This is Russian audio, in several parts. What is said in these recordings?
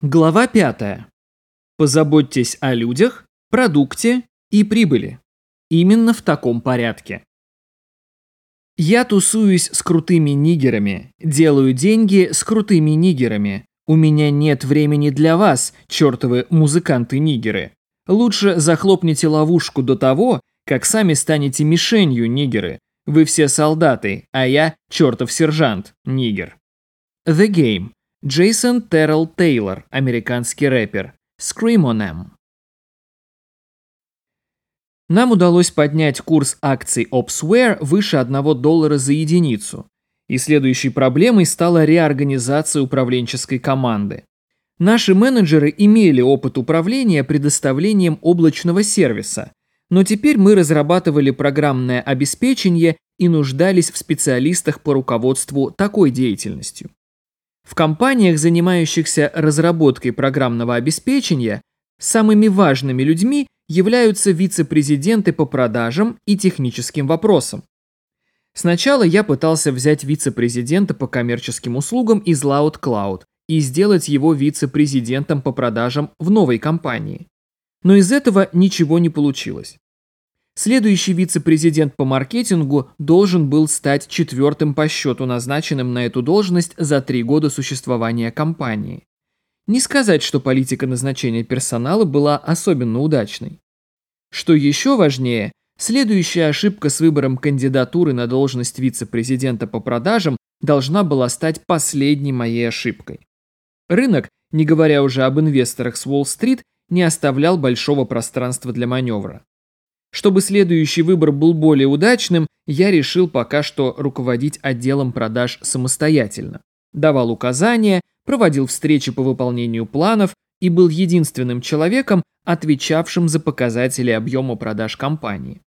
Глава 5. Позаботьтесь о людях, продукте и прибыли. Именно в таком порядке. Я тусуюсь с крутыми нигерами, делаю деньги с крутыми нигерами. У меня нет времени для вас, чертовы музыканты-нигеры. Лучше захлопните ловушку до того, как сами станете мишенью, нигеры. Вы все солдаты, а я чертов сержант, нигер. The Game. Джейсон Террell Тейлор, американский рэпер. Scream on them. Нам удалось поднять курс акций Opsware выше 1 доллара за единицу. И следующей проблемой стала реорганизация управленческой команды. Наши менеджеры имели опыт управления предоставлением облачного сервиса, но теперь мы разрабатывали программное обеспечение и нуждались в специалистах по руководству такой деятельностью. В компаниях, занимающихся разработкой программного обеспечения, самыми важными людьми являются вице-президенты по продажам и техническим вопросам. Сначала я пытался взять вице-президента по коммерческим услугам из Loud Cloud и сделать его вице-президентом по продажам в новой компании. Но из этого ничего не получилось. Следующий вице-президент по маркетингу должен был стать четвертым по счету, назначенным на эту должность за три года существования компании. Не сказать, что политика назначения персонала была особенно удачной. Что еще важнее, следующая ошибка с выбором кандидатуры на должность вице-президента по продажам должна была стать последней моей ошибкой. Рынок, не говоря уже об инвесторах с Уолл-стрит, не оставлял большого пространства для маневра. Чтобы следующий выбор был более удачным, я решил пока что руководить отделом продаж самостоятельно. Давал указания, проводил встречи по выполнению планов и был единственным человеком, отвечавшим за показатели объема продаж компании.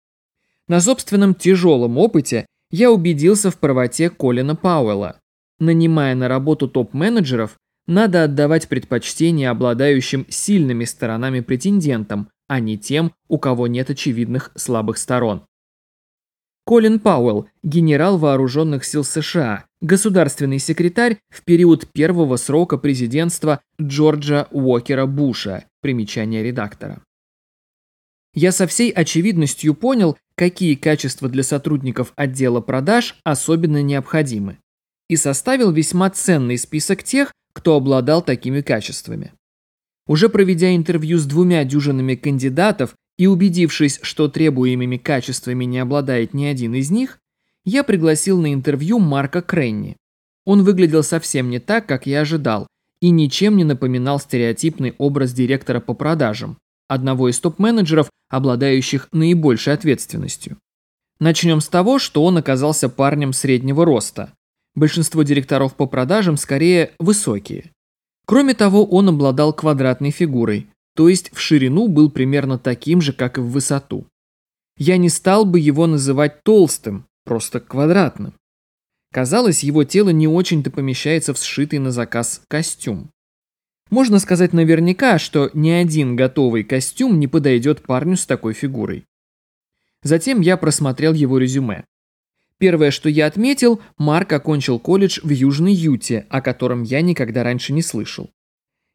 На собственном тяжелом опыте я убедился в правоте Колина Пауэлла. Нанимая на работу топ-менеджеров, надо отдавать предпочтение обладающим сильными сторонами претендентам, а не тем, у кого нет очевидных слабых сторон. Колин Пауэлл, генерал вооруженных сил США, государственный секретарь в период первого срока президентства Джорджа Уокера Буша, примечание редактора. Я со всей очевидностью понял, какие качества для сотрудников отдела продаж особенно необходимы, и составил весьма ценный список тех, кто обладал такими качествами. Уже проведя интервью с двумя дюжинами кандидатов и убедившись, что требуемыми качествами не обладает ни один из них, я пригласил на интервью Марка Кренни. Он выглядел совсем не так, как я ожидал, и ничем не напоминал стереотипный образ директора по продажам, одного из топ-менеджеров, обладающих наибольшей ответственностью. Начнем с того, что он оказался парнем среднего роста. Большинство директоров по продажам скорее высокие. Кроме того, он обладал квадратной фигурой, то есть в ширину был примерно таким же, как и в высоту. Я не стал бы его называть толстым, просто квадратным. Казалось, его тело не очень-то помещается в сшитый на заказ костюм. Можно сказать наверняка, что ни один готовый костюм не подойдет парню с такой фигурой. Затем я просмотрел его резюме. Первое, что я отметил, Марк окончил колледж в Южной Юте, о котором я никогда раньше не слышал.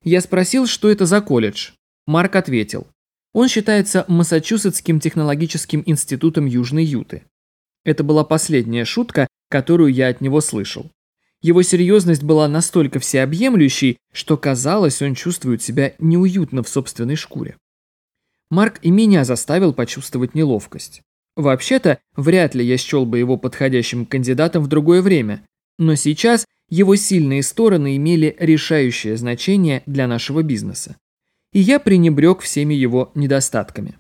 Я спросил, что это за колледж. Марк ответил. Он считается Массачусетским технологическим институтом Южной Юты. Это была последняя шутка, которую я от него слышал. Его серьезность была настолько всеобъемлющей, что казалось, он чувствует себя неуютно в собственной шкуре. Марк и меня заставил почувствовать неловкость. Вообще-то, вряд ли я счел бы его подходящим кандидатом в другое время, но сейчас его сильные стороны имели решающее значение для нашего бизнеса. И я пренебрег всеми его недостатками.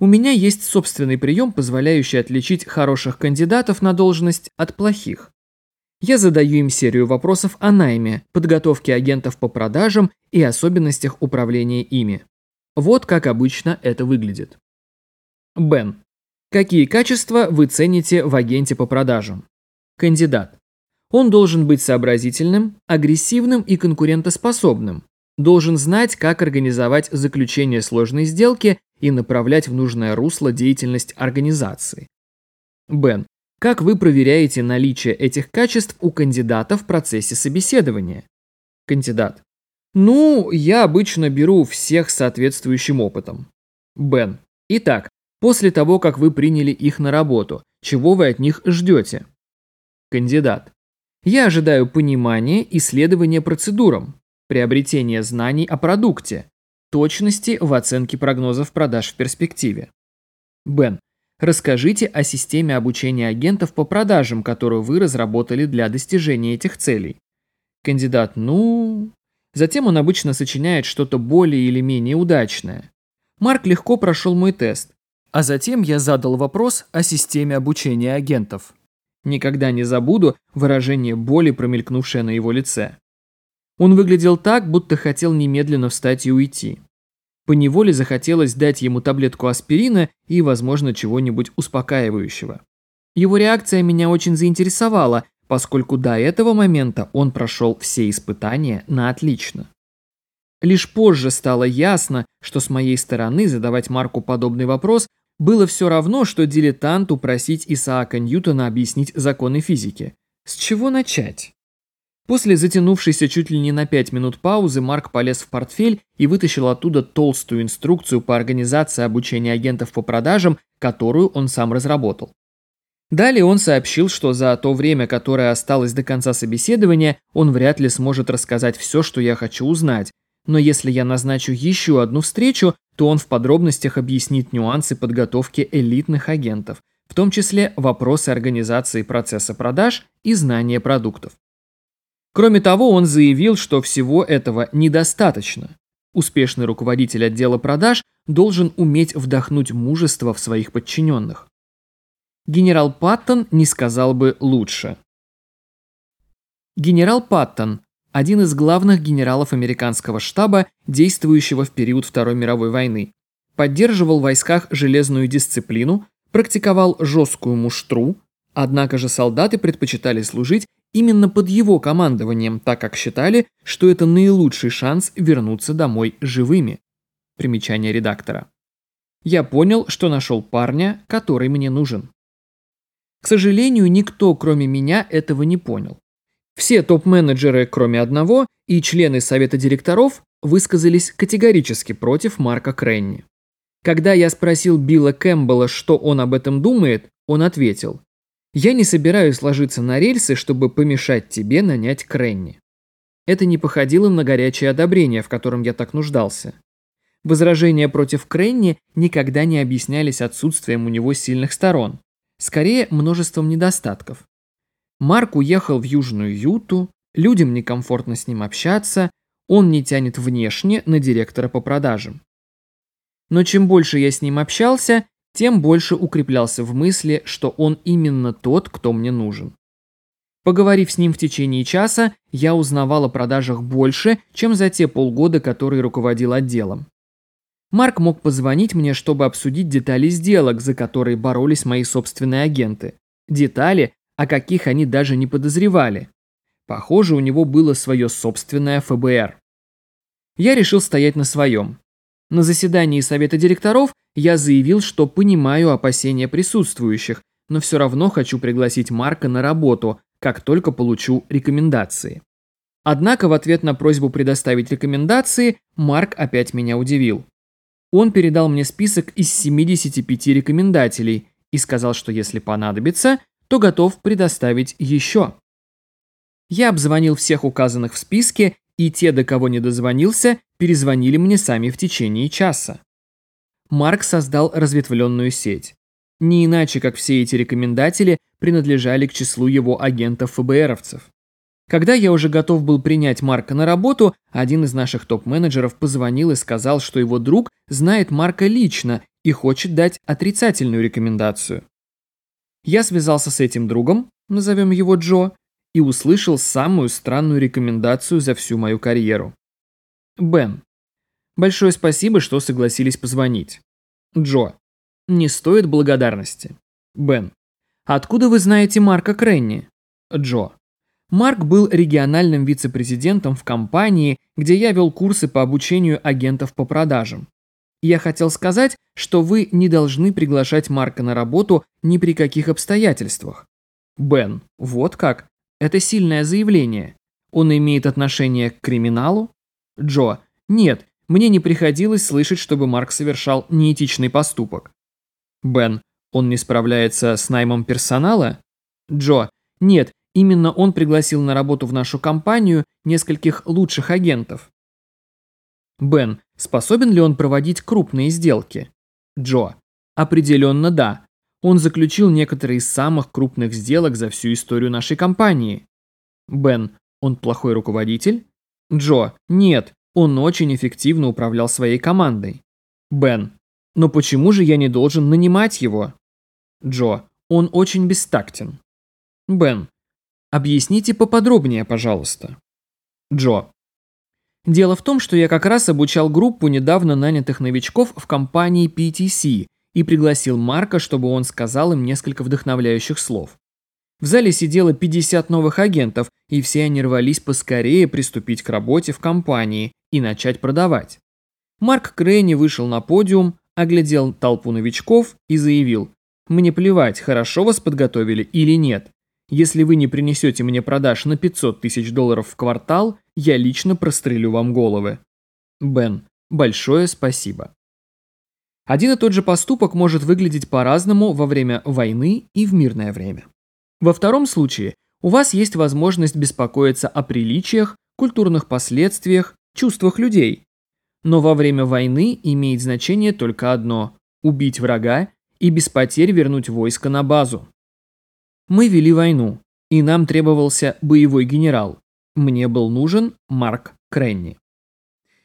У меня есть собственный прием, позволяющий отличить хороших кандидатов на должность от плохих. Я задаю им серию вопросов о найме, подготовке агентов по продажам и особенностях управления ими. Вот как обычно это выглядит. Бен. Какие качества вы цените в агенте по продажам? Кандидат. Он должен быть сообразительным, агрессивным и конкурентоспособным. Должен знать, как организовать заключение сложной сделки и направлять в нужное русло деятельность организации. Бен. Как вы проверяете наличие этих качеств у кандидата в процессе собеседования? Кандидат. Ну, я обычно беру всех с соответствующим опытом. Бен. Итак, после того, как вы приняли их на работу, чего вы от них ждете? Кандидат. Я ожидаю понимания и следования процедурам, приобретения знаний о продукте, точности в оценке прогнозов продаж в перспективе. Бен. Расскажите о системе обучения агентов по продажам, которую вы разработали для достижения этих целей. Кандидат, ну... Затем он обычно сочиняет что-то более или менее удачное. Марк легко прошел мой тест. А затем я задал вопрос о системе обучения агентов. Никогда не забуду выражение боли, промелькнувшее на его лице. Он выглядел так, будто хотел немедленно встать и уйти. Поневоле захотелось дать ему таблетку аспирина и, возможно, чего-нибудь успокаивающего. Его реакция меня очень заинтересовала, поскольку до этого момента он прошел все испытания на отлично. Лишь позже стало ясно, что с моей стороны задавать Марку подобный вопрос было все равно, что дилетанту просить Исаака Ньютона объяснить законы физики. С чего начать? После затянувшейся чуть ли не на 5 минут паузы Марк полез в портфель и вытащил оттуда толстую инструкцию по организации обучения агентов по продажам, которую он сам разработал. Далее он сообщил, что за то время, которое осталось до конца собеседования, он вряд ли сможет рассказать все, что я хочу узнать, но если я назначу еще одну встречу, то он в подробностях объяснит нюансы подготовки элитных агентов, в том числе вопросы организации процесса продаж и знания продуктов. Кроме того, он заявил, что всего этого недостаточно. Успешный руководитель отдела продаж должен уметь вдохнуть мужество в своих подчиненных. Генерал Паттон не сказал бы лучше. Генерал Паттон – один из главных генералов американского штаба, действующего в период Второй мировой войны. Поддерживал в войсках железную дисциплину, практиковал жесткую муштру, однако же солдаты предпочитали служить именно под его командованием, так как считали, что это наилучший шанс вернуться домой живыми. Примечание редактора. Я понял, что нашел парня, который мне нужен. К сожалению, никто, кроме меня, этого не понял. Все топ-менеджеры, кроме одного, и члены совета директоров высказались категорически против Марка Кренни. Когда я спросил Билла Кэмпбелла, что он об этом думает, он ответил, я не собираюсь ложиться на рельсы, чтобы помешать тебе нанять Кренни. Это не походило на горячее одобрение, в котором я так нуждался. Возражения против Кренни никогда не объяснялись отсутствием у него сильных сторон, скорее множеством недостатков. Марк уехал в Южную Юту, людям некомфортно с ним общаться, он не тянет внешне на директора по продажам. Но чем больше я с ним общался, тем больше укреплялся в мысли, что он именно тот, кто мне нужен. Поговорив с ним в течение часа, я узнавал о продажах больше, чем за те полгода, которые руководил отделом. Марк мог позвонить мне, чтобы обсудить детали сделок, за которые боролись мои собственные агенты. Детали, о каких они даже не подозревали. Похоже, у него было свое собственное ФБР. Я решил стоять на своем. На заседании совета директоров я заявил, что понимаю опасения присутствующих, но все равно хочу пригласить Марка на работу, как только получу рекомендации. Однако в ответ на просьбу предоставить рекомендации Марк опять меня удивил. Он передал мне список из 75 рекомендателей и сказал, что если понадобится, то готов предоставить еще. Я обзвонил всех указанных в списке, и те, до кого не дозвонился, перезвонили мне сами в течение часа. Марк создал разветвленную сеть. Не иначе, как все эти рекомендатели принадлежали к числу его агентов-ФБРовцев. Когда я уже готов был принять Марка на работу, один из наших топ-менеджеров позвонил и сказал, что его друг знает Марка лично и хочет дать отрицательную рекомендацию. Я связался с этим другом, назовем его Джо, и услышал самую странную рекомендацию за всю мою карьеру. Бен. Большое спасибо, что согласились позвонить. Джо. Не стоит благодарности. Бен. Откуда вы знаете Марка Кренни? Джо. Марк был региональным вице-президентом в компании, где я вел курсы по обучению агентов по продажам. Я хотел сказать, что вы не должны приглашать Марка на работу ни при каких обстоятельствах. Бен. Вот как. Это сильное заявление. Он имеет отношение к криминалу? Джо. Нет, мне не приходилось слышать, чтобы Марк совершал неэтичный поступок. Бен. Он не справляется с наймом персонала? Джо. Нет, именно он пригласил на работу в нашу компанию нескольких лучших агентов. Бен. Способен ли он проводить крупные сделки? Джо. Определенно да. Он заключил некоторые из самых крупных сделок за всю историю нашей компании. Бен. Он плохой руководитель? Джо. Нет, он очень эффективно управлял своей командой. Бен. Но почему же я не должен нанимать его? Джо. Он очень бестактен. Бен. Объясните поподробнее, пожалуйста. Джо. Дело в том, что я как раз обучал группу недавно нанятых новичков в компании PTC и пригласил Марка, чтобы он сказал им несколько вдохновляющих слов. В зале сидело 50 новых агентов, и все они рвались поскорее приступить к работе в компании и начать продавать. Марк Крейни вышел на подиум, оглядел толпу новичков и заявил, «Мне плевать, хорошо вас подготовили или нет. Если вы не принесете мне продаж на 500 тысяч долларов в квартал, я лично прострелю вам головы». Бен, большое спасибо. Один и тот же поступок может выглядеть по-разному во время войны и в мирное время. Во втором случае у вас есть возможность беспокоиться о приличиях, культурных последствиях, чувствах людей. Но во время войны имеет значение только одно – убить врага и без потерь вернуть войско на базу. Мы вели войну, и нам требовался боевой генерал. Мне был нужен Марк Кренни.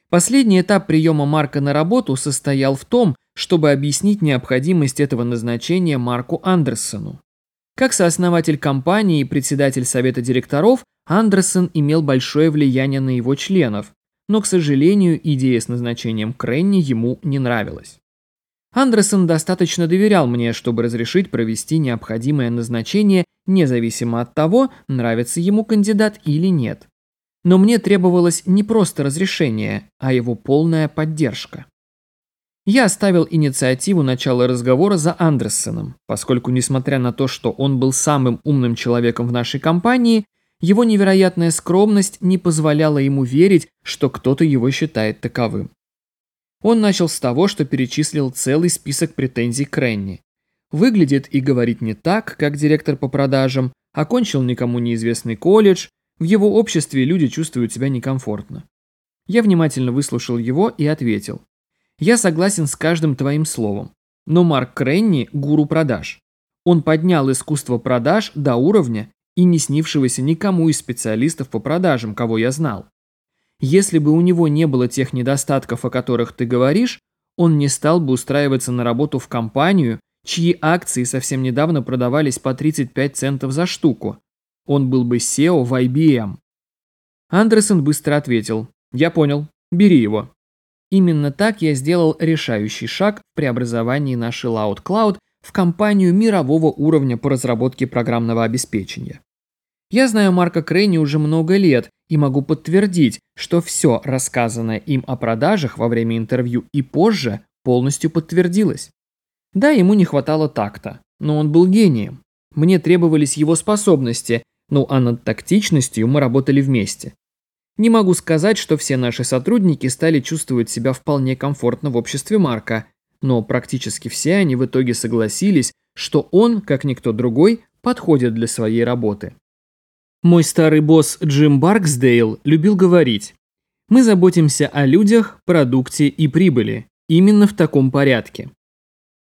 Последний этап приема Марка на работу состоял в том, чтобы объяснить необходимость этого назначения Марку Андерсону. Как сооснователь компании и председатель совета директоров, Андерсон имел большое влияние на его членов, но, к сожалению, идея с назначением Кренни ему не нравилась. Андерсон достаточно доверял мне, чтобы разрешить провести необходимое назначение, независимо от того, нравится ему кандидат или нет. Но мне требовалось не просто разрешение, а его полная поддержка. Я оставил инициативу начала разговора за Андерсоном, поскольку, несмотря на то, что он был самым умным человеком в нашей компании, его невероятная скромность не позволяла ему верить, что кто-то его считает таковым. Он начал с того, что перечислил целый список претензий к Ренни. Выглядит и говорит не так, как директор по продажам, окончил никому неизвестный колледж, в его обществе люди чувствуют себя некомфортно. Я внимательно выслушал его и ответил. Я согласен с каждым твоим словом. Но Марк Кренни – гуру продаж. Он поднял искусство продаж до уровня и не снившегося никому из специалистов по продажам, кого я знал. Если бы у него не было тех недостатков, о которых ты говоришь, он не стал бы устраиваться на работу в компанию, чьи акции совсем недавно продавались по 35 центов за штуку. Он был бы SEO в IBM. Андерсон быстро ответил. «Я понял. Бери его». Именно так я сделал решающий шаг в преобразовании нашей Loud Cloud в компанию мирового уровня по разработке программного обеспечения. Я знаю Марка Крейни уже много лет и могу подтвердить, что все рассказанное им о продажах во время интервью и позже полностью подтвердилось. Да, ему не хватало такта, но он был гением. Мне требовались его способности, ну а над тактичностью мы работали вместе. Не могу сказать, что все наши сотрудники стали чувствовать себя вполне комфортно в обществе Марка, но практически все они в итоге согласились, что он, как никто другой, подходит для своей работы. Мой старый босс Джим Барксдейл любил говорить, «Мы заботимся о людях, продукте и прибыли, именно в таком порядке».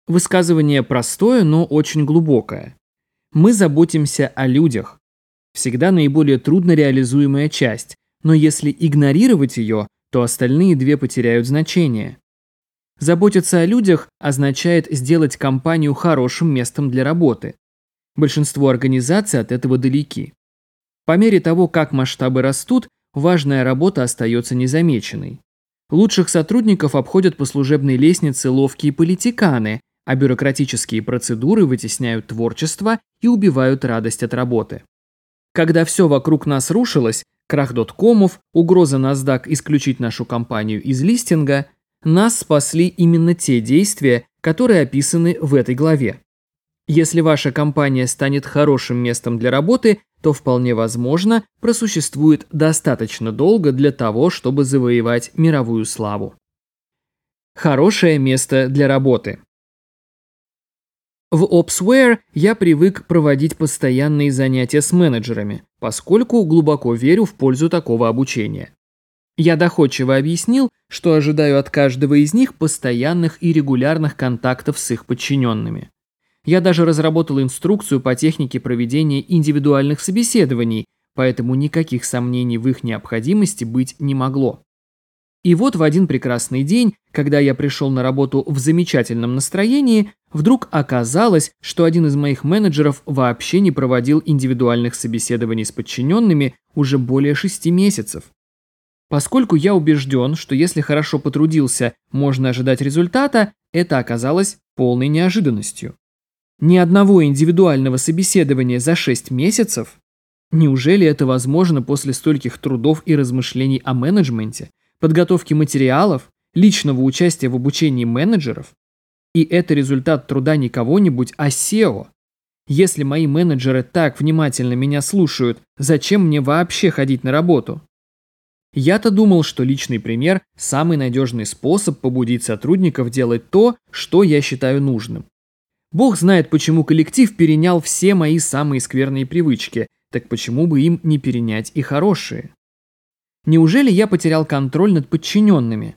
Высказывание простое, но очень глубокое. Мы заботимся о людях. Всегда наиболее трудно реализуемая часть, но если игнорировать ее, то остальные две потеряют значение. Заботиться о людях означает сделать компанию хорошим местом для работы. Большинство организаций от этого далеки. По мере того, как масштабы растут, важная работа остается незамеченной. Лучших сотрудников обходят по служебной лестнице ловкие политиканы, а бюрократические процедуры вытесняют творчество и убивают радость от работы. Когда все вокруг нас рушилось, крах доткомов, угроза NASDAQ исключить нашу компанию из листинга, нас спасли именно те действия, которые описаны в этой главе. Если ваша компания станет хорошим местом для работы, то вполне возможно просуществует достаточно долго для того, чтобы завоевать мировую славу. Хорошее место для работы. В OpsWare я привык проводить постоянные занятия с менеджерами, поскольку глубоко верю в пользу такого обучения. Я доходчиво объяснил, что ожидаю от каждого из них постоянных и регулярных контактов с их подчиненными. Я даже разработал инструкцию по технике проведения индивидуальных собеседований, поэтому никаких сомнений в их необходимости быть не могло. И вот в один прекрасный день, когда я пришел на работу в замечательном настроении, вдруг оказалось, что один из моих менеджеров вообще не проводил индивидуальных собеседований с подчиненными уже более шести месяцев. Поскольку я убежден, что если хорошо потрудился, можно ожидать результата, это оказалось полной неожиданностью. Ни одного индивидуального собеседования за 6 месяцев? Неужели это возможно после стольких трудов и размышлений о менеджменте, подготовке материалов, личного участия в обучении менеджеров? И это результат труда не кого-нибудь, а SEO. Если мои менеджеры так внимательно меня слушают, зачем мне вообще ходить на работу? Я-то думал, что личный пример – самый надежный способ побудить сотрудников делать то, что я считаю нужным. Бог знает, почему коллектив перенял все мои самые скверные привычки, так почему бы им не перенять и хорошие? Неужели я потерял контроль над подчиненными?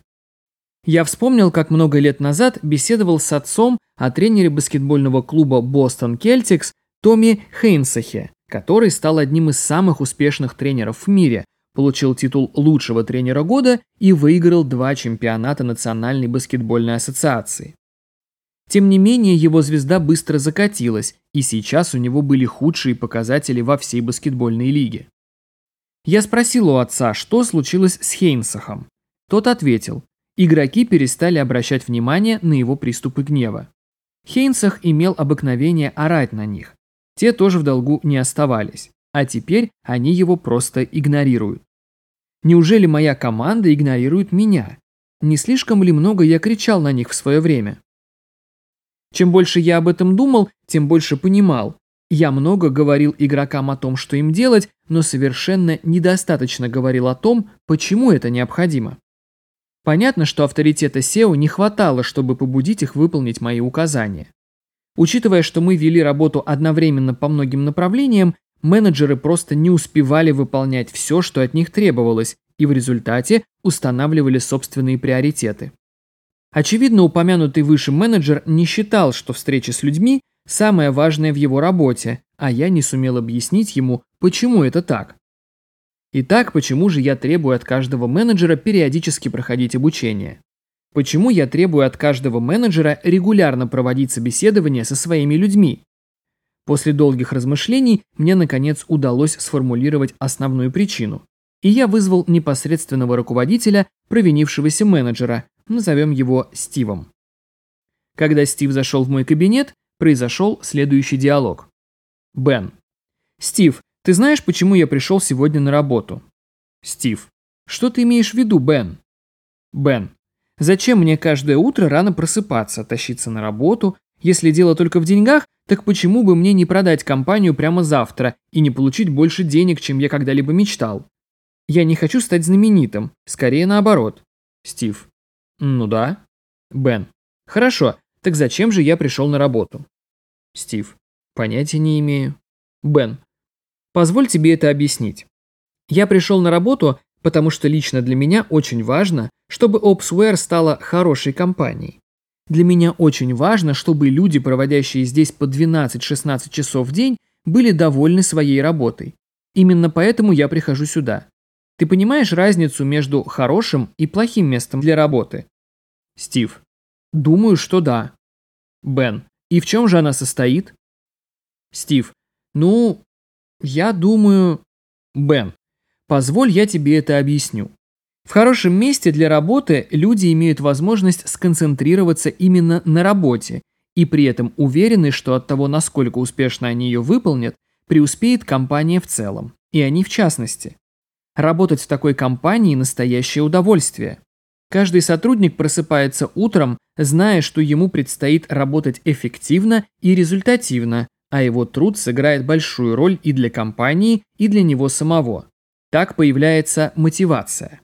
Я вспомнил, как много лет назад беседовал с отцом о тренере баскетбольного клуба Бостон Celtics Томми Хейнсахе, который стал одним из самых успешных тренеров в мире, получил титул лучшего тренера года и выиграл два чемпионата Национальной баскетбольной ассоциации. Тем не менее, его звезда быстро закатилась, и сейчас у него были худшие показатели во всей баскетбольной лиге. Я спросил у отца, что случилось с Хейнсахом. Тот ответил, игроки перестали обращать внимание на его приступы гнева. Хейнсах имел обыкновение орать на них. Те тоже в долгу не оставались а теперь они его просто игнорируют. Неужели моя команда игнорирует меня? Не слишком ли много я кричал на них в свое время? Чем больше я об этом думал, тем больше понимал. Я много говорил игрокам о том, что им делать, но совершенно недостаточно говорил о том, почему это необходимо. Понятно, что авторитета SEO не хватало, чтобы побудить их выполнить мои указания. Учитывая, что мы вели работу одновременно по многим направлениям, менеджеры просто не успевали выполнять все, что от них требовалось, и в результате устанавливали собственные приоритеты. Очевидно, упомянутый выше менеджер не считал, что встреча с людьми – самое важное в его работе, а я не сумел объяснить ему, почему это так. Итак, почему же я требую от каждого менеджера периодически проходить обучение? Почему я требую от каждого менеджера регулярно проводить собеседования со своими людьми? После долгих размышлений мне наконец удалось сформулировать основную причину. И я вызвал непосредственного руководителя, провинившегося менеджера, назовем его Стивом. Когда Стив зашел в мой кабинет, произошел следующий диалог. Бен. Стив, ты знаешь, почему я пришел сегодня на работу? Стив. Что ты имеешь в виду, Бен? Бен. Зачем мне каждое утро рано просыпаться, тащиться на работу, если дело только в деньгах, так почему бы мне не продать компанию прямо завтра и не получить больше денег, чем я когда-либо мечтал? Я не хочу стать знаменитым, скорее наоборот. Стив. Ну да. Бен. Хорошо, так зачем же я пришел на работу? Стив. Понятия не имею. Бен. Позволь тебе это объяснить. Я пришел на работу, потому что лично для меня очень важно, чтобы OpsWare стала хорошей компанией. Для меня очень важно, чтобы люди, проводящие здесь по 12-16 часов в день, были довольны своей работой. Именно поэтому я прихожу сюда. Ты понимаешь разницу между хорошим и плохим местом для работы? Стив. Думаю, что да. Бен. И в чем же она состоит? Стив. Ну, я думаю... Бен. Позволь я тебе это объясню. В хорошем месте для работы люди имеют возможность сконцентрироваться именно на работе и при этом уверены, что от того, насколько успешно они ее выполнят, преуспеет компания в целом, и они в частности. Работать в такой компании – настоящее удовольствие. Каждый сотрудник просыпается утром, зная, что ему предстоит работать эффективно и результативно, а его труд сыграет большую роль и для компании, и для него самого. Так появляется мотивация.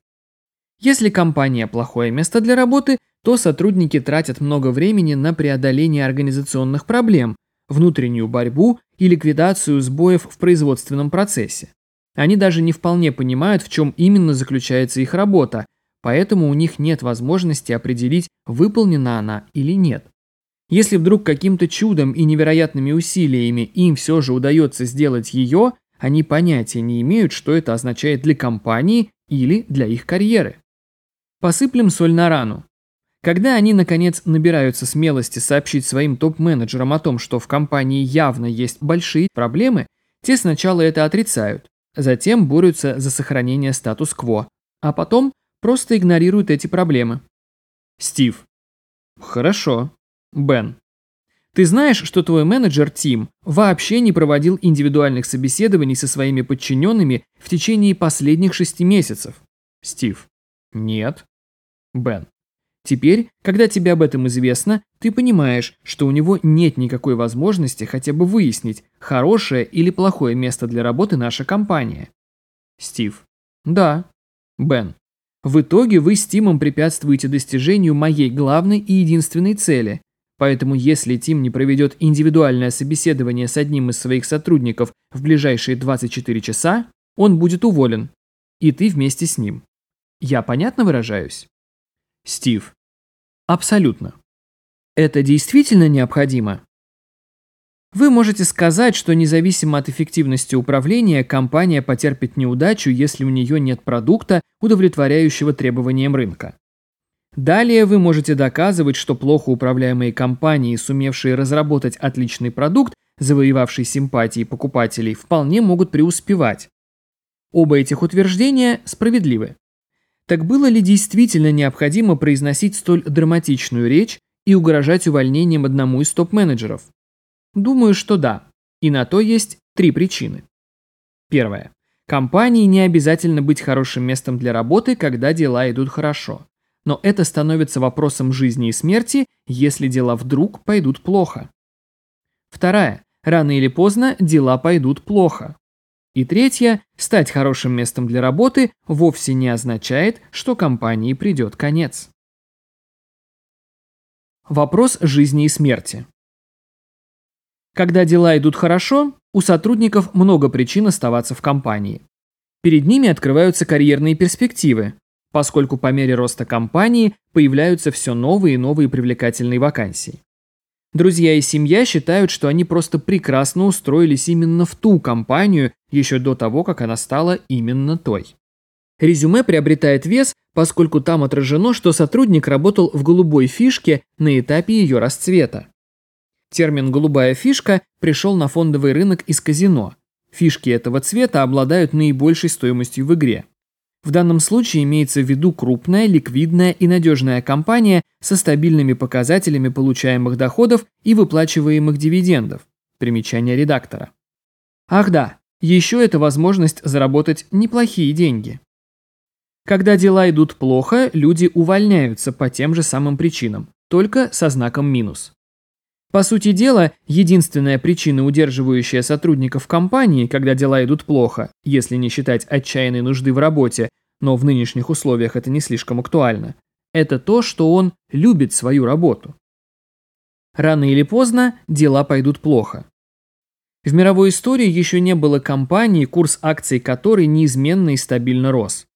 Если компания плохое место для работы, то сотрудники тратят много времени на преодоление организационных проблем, внутреннюю борьбу и ликвидацию сбоев в производственном процессе. Они даже не вполне понимают, в чем именно заключается их работа, поэтому у них нет возможности определить, выполнена она или нет. Если вдруг каким-то чудом и невероятными усилиями им все же удается сделать ее, они понятия не имеют, что это означает для компании или для их карьеры. Посыплем соль на рану. Когда они, наконец, набираются смелости сообщить своим топ-менеджерам о том, что в компании явно есть большие проблемы, те сначала это отрицают, затем борются за сохранение статус-кво, а потом просто игнорируют эти проблемы. Стив. Хорошо. Бен. Ты знаешь, что твой менеджер Тим вообще не проводил индивидуальных собеседований со своими подчиненными в течение последних шести месяцев? Стив. Нет. Бен. Теперь, когда тебе об этом известно, ты понимаешь, что у него нет никакой возможности хотя бы выяснить, хорошее или плохое место для работы наша компания. Стив. Да. Бен. В итоге вы с Тимом препятствуете достижению моей главной и единственной цели Поэтому если Тим не проведет индивидуальное собеседование с одним из своих сотрудников в ближайшие 24 часа, он будет уволен. И ты вместе с ним. Я понятно выражаюсь? Стив. Абсолютно. Это действительно необходимо? Вы можете сказать, что независимо от эффективности управления, компания потерпит неудачу, если у нее нет продукта, удовлетворяющего требованиям рынка. Далее вы можете доказывать, что плохо управляемые компании, сумевшие разработать отличный продукт, завоевавший симпатии покупателей, вполне могут преуспевать. Оба этих утверждения справедливы. Так было ли действительно необходимо произносить столь драматичную речь и угрожать увольнением одному из топ-менеджеров? Думаю, что да. И на то есть три причины. Первое. Компании не обязательно быть хорошим местом для работы, когда дела идут хорошо но это становится вопросом жизни и смерти, если дела вдруг пойдут плохо. Вторая. Рано или поздно дела пойдут плохо. И третья. Стать хорошим местом для работы вовсе не означает, что компании придет конец. Вопрос жизни и смерти. Когда дела идут хорошо, у сотрудников много причин оставаться в компании. Перед ними открываются карьерные перспективы, поскольку по мере роста компании появляются все новые и новые привлекательные вакансии. Друзья и семья считают, что они просто прекрасно устроились именно в ту компанию еще до того, как она стала именно той. Резюме приобретает вес, поскольку там отражено, что сотрудник работал в голубой фишке на этапе ее расцвета. Термин «голубая фишка» пришел на фондовый рынок из казино. Фишки этого цвета обладают наибольшей стоимостью в игре. В данном случае имеется в виду крупная, ликвидная и надежная компания со стабильными показателями получаемых доходов и выплачиваемых дивидендов. Примечание редактора. Ах да, еще это возможность заработать неплохие деньги. Когда дела идут плохо, люди увольняются по тем же самым причинам, только со знаком минус. По сути дела, единственная причина, удерживающая сотрудников компании, когда дела идут плохо, если не считать отчаянной нужды в работе, но в нынешних условиях это не слишком актуально, это то, что он любит свою работу. Рано или поздно дела пойдут плохо. В мировой истории еще не было компании, курс акций которой неизменно и стабильно рос.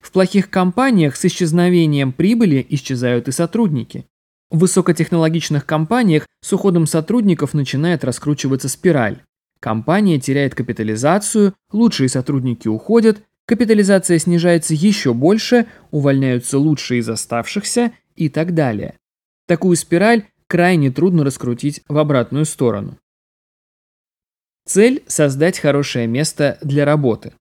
В плохих компаниях с исчезновением прибыли исчезают и сотрудники. В высокотехнологичных компаниях с уходом сотрудников начинает раскручиваться спираль. Компания теряет капитализацию, лучшие сотрудники уходят, капитализация снижается еще больше, увольняются лучшие из оставшихся и так далее. Такую спираль крайне трудно раскрутить в обратную сторону. Цель – создать хорошее место для работы.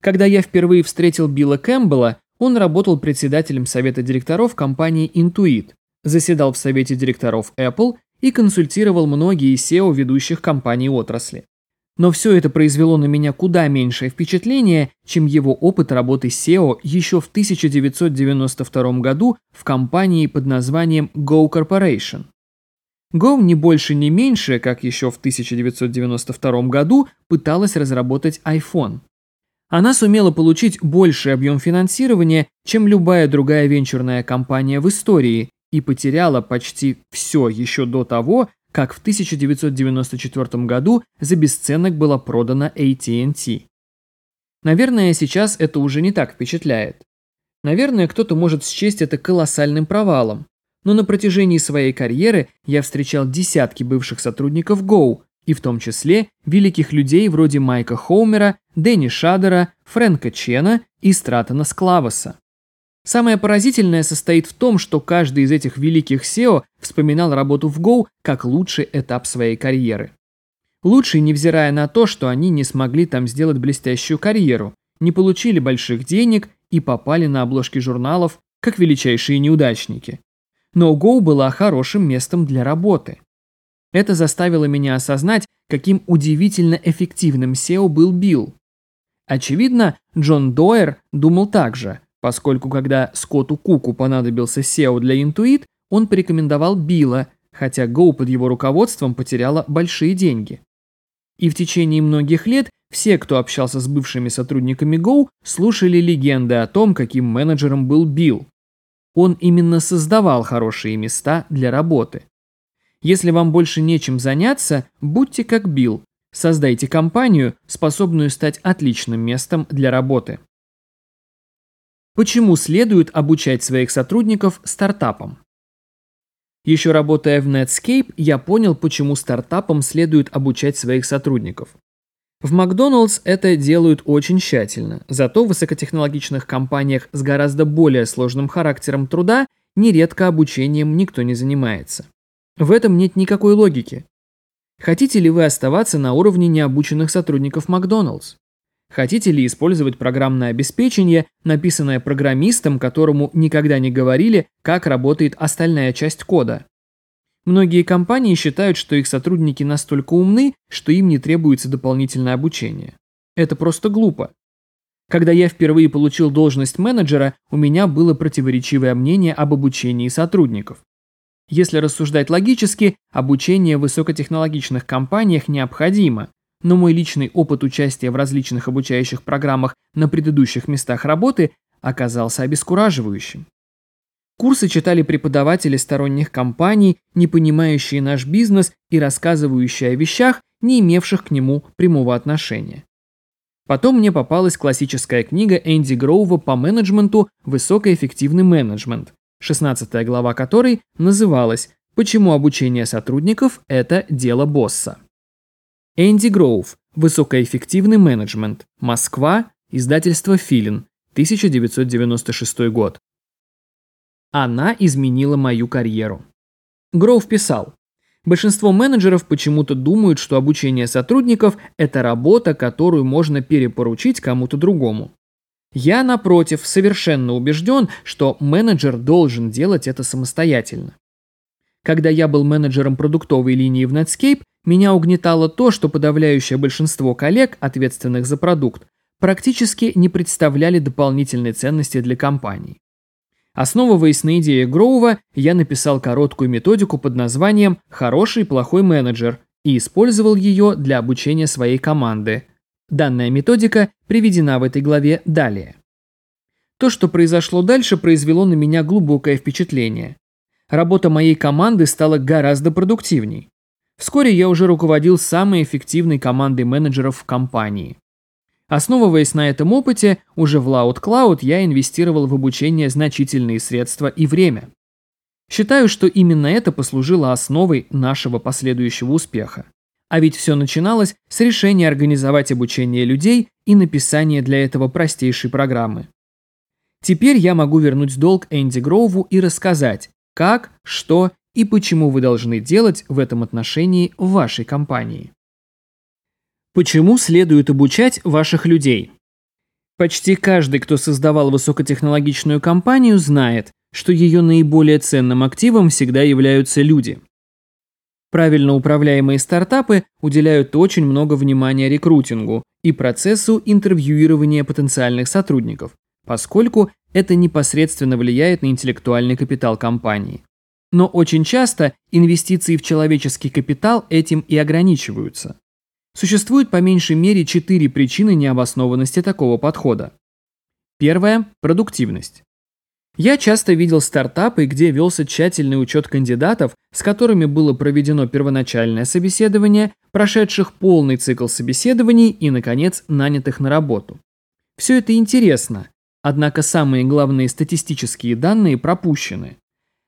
Когда я впервые встретил Билла Кэмпбелла, он работал председателем совета директоров компании Intuit, заседал в совете директоров Apple и консультировал многие SEO ведущих компаний отрасли. Но все это произвело на меня куда меньшее впечатление, чем его опыт работы SEO еще в 1992 году в компании под названием Go Corporation. Go не больше, не меньше, как еще в 1992 году, пыталась разработать iPhone. Она сумела получить больший объем финансирования, чем любая другая венчурная компания в истории, и потеряла почти все еще до того, как в 1994 году за бесценок была продана AT&T. Наверное, сейчас это уже не так впечатляет. Наверное, кто-то может счесть это колоссальным провалом, но на протяжении своей карьеры я встречал десятки бывших сотрудников Go, и в том числе великих людей вроде Майка Хоумера, Дэнни Шадера, Фрэнка Чена и Стратона Склавоса. Самое поразительное состоит в том, что каждый из этих великих SEO вспоминал работу в Go как лучший этап своей карьеры. Лучший, невзирая на то, что они не смогли там сделать блестящую карьеру, не получили больших денег и попали на обложки журналов как величайшие неудачники но Go была хорошим местом для работы. Это заставило меня осознать, каким удивительно эффективным SEO был Билл. Очевидно, Джон Дойер думал так же, поскольку когда Скотту Куку понадобился SEO для Intuit, он порекомендовал Билла, хотя Go под его руководством потеряла большие деньги. И в течение многих лет все, кто общался с бывшими сотрудниками Go, слушали легенды о том, каким менеджером был Билл. Он именно создавал хорошие места для работы. Если вам больше нечем заняться, будьте как Билл. Создайте компанию, способную стать отличным местом для работы. Почему следует обучать своих сотрудников стартапам? Еще работая в Netscape, я понял, почему стартапам следует обучать своих сотрудников. В Макдоналдс это делают очень тщательно, зато в высокотехнологичных компаниях с гораздо более сложным характером труда нередко обучением никто не занимается. В этом нет никакой логики. Хотите ли вы оставаться на уровне необученных сотрудников Макдоналдс? Хотите ли использовать программное обеспечение, написанное программистом, которому никогда не говорили, как работает остальная часть кода? Многие компании считают, что их сотрудники настолько умны, что им не требуется дополнительное обучение. Это просто глупо. Когда я впервые получил должность менеджера, у меня было противоречивое мнение об обучении сотрудников. Если рассуждать логически, обучение в высокотехнологичных компаниях необходимо, но мой личный опыт участия в различных обучающих программах на предыдущих местах работы оказался обескураживающим. Курсы читали преподаватели сторонних компаний, не понимающие наш бизнес и рассказывающие о вещах, не имевших к нему прямого отношения. Потом мне попалась классическая книга Энди Гроува по менеджменту «Высокоэффективный менеджмент», 16 глава которой называлась «Почему обучение сотрудников – это дело босса». Энди Гроув «Высокоэффективный менеджмент», Москва, издательство «Филин», 1996 год. Она изменила мою карьеру. Гроув писал, Большинство менеджеров почему-то думают, что обучение сотрудников – это работа, которую можно перепоручить кому-то другому. Я, напротив, совершенно убежден, что менеджер должен делать это самостоятельно. Когда я был менеджером продуктовой линии в Netscape, меня угнетало то, что подавляющее большинство коллег, ответственных за продукт, практически не представляли дополнительной ценности для компании. Основываясь на идее Гроува, я написал короткую методику под названием «Хороший плохой менеджер» и использовал ее для обучения своей команды. Данная методика приведена в этой главе далее. То, что произошло дальше, произвело на меня глубокое впечатление. Работа моей команды стала гораздо продуктивней. Вскоре я уже руководил самой эффективной командой менеджеров в компании. Основываясь на этом опыте, уже в Loud Cloud я инвестировал в обучение значительные средства и время. Считаю, что именно это послужило основой нашего последующего успеха. А ведь все начиналось с решения организовать обучение людей и написания для этого простейшей программы. Теперь я могу вернуть долг Энди Гроуву и рассказать, как, что и почему вы должны делать в этом отношении в вашей компании. Почему следует обучать ваших людей? Почти каждый, кто создавал высокотехнологичную компанию, знает, что ее наиболее ценным активом всегда являются люди. Правильно управляемые стартапы уделяют очень много внимания рекрутингу и процессу интервьюирования потенциальных сотрудников, поскольку это непосредственно влияет на интеллектуальный капитал компании. Но очень часто инвестиции в человеческий капитал этим и ограничиваются. Существует по меньшей мере четыре причины необоснованности такого подхода. Первая – продуктивность. Я часто видел стартапы, где велся тщательный учет кандидатов, с которыми было проведено первоначальное собеседование, прошедших полный цикл собеседований и, наконец, нанятых на работу. Все это интересно, однако самые главные статистические данные пропущены.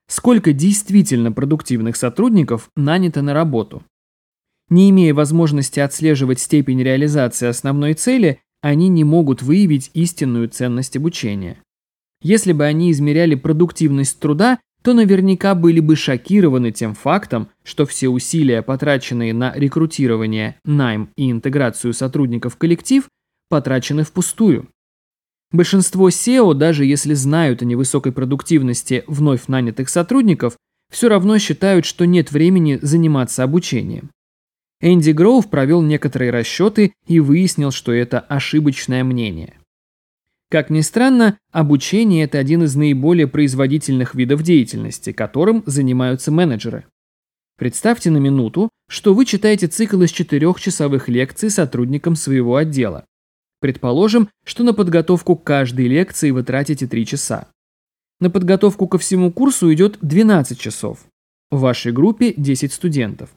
Сколько действительно продуктивных сотрудников нанято на работу? Не имея возможности отслеживать степень реализации основной цели, они не могут выявить истинную ценность обучения. Если бы они измеряли продуктивность труда, то наверняка были бы шокированы тем фактом, что все усилия, потраченные на рекрутирование, найм и интеграцию сотрудников в коллектив, потрачены впустую. Большинство SEO, даже если знают о невысокой продуктивности вновь нанятых сотрудников, все равно считают, что нет времени заниматься обучением. Энди Гроув провел некоторые расчеты и выяснил, что это ошибочное мнение. Как ни странно, обучение – это один из наиболее производительных видов деятельности, которым занимаются менеджеры. Представьте на минуту, что вы читаете цикл из четырехчасовых лекций сотрудникам своего отдела. Предположим, что на подготовку каждой лекции вы тратите 3 часа. На подготовку ко всему курсу идет 12 часов. В вашей группе 10 студентов.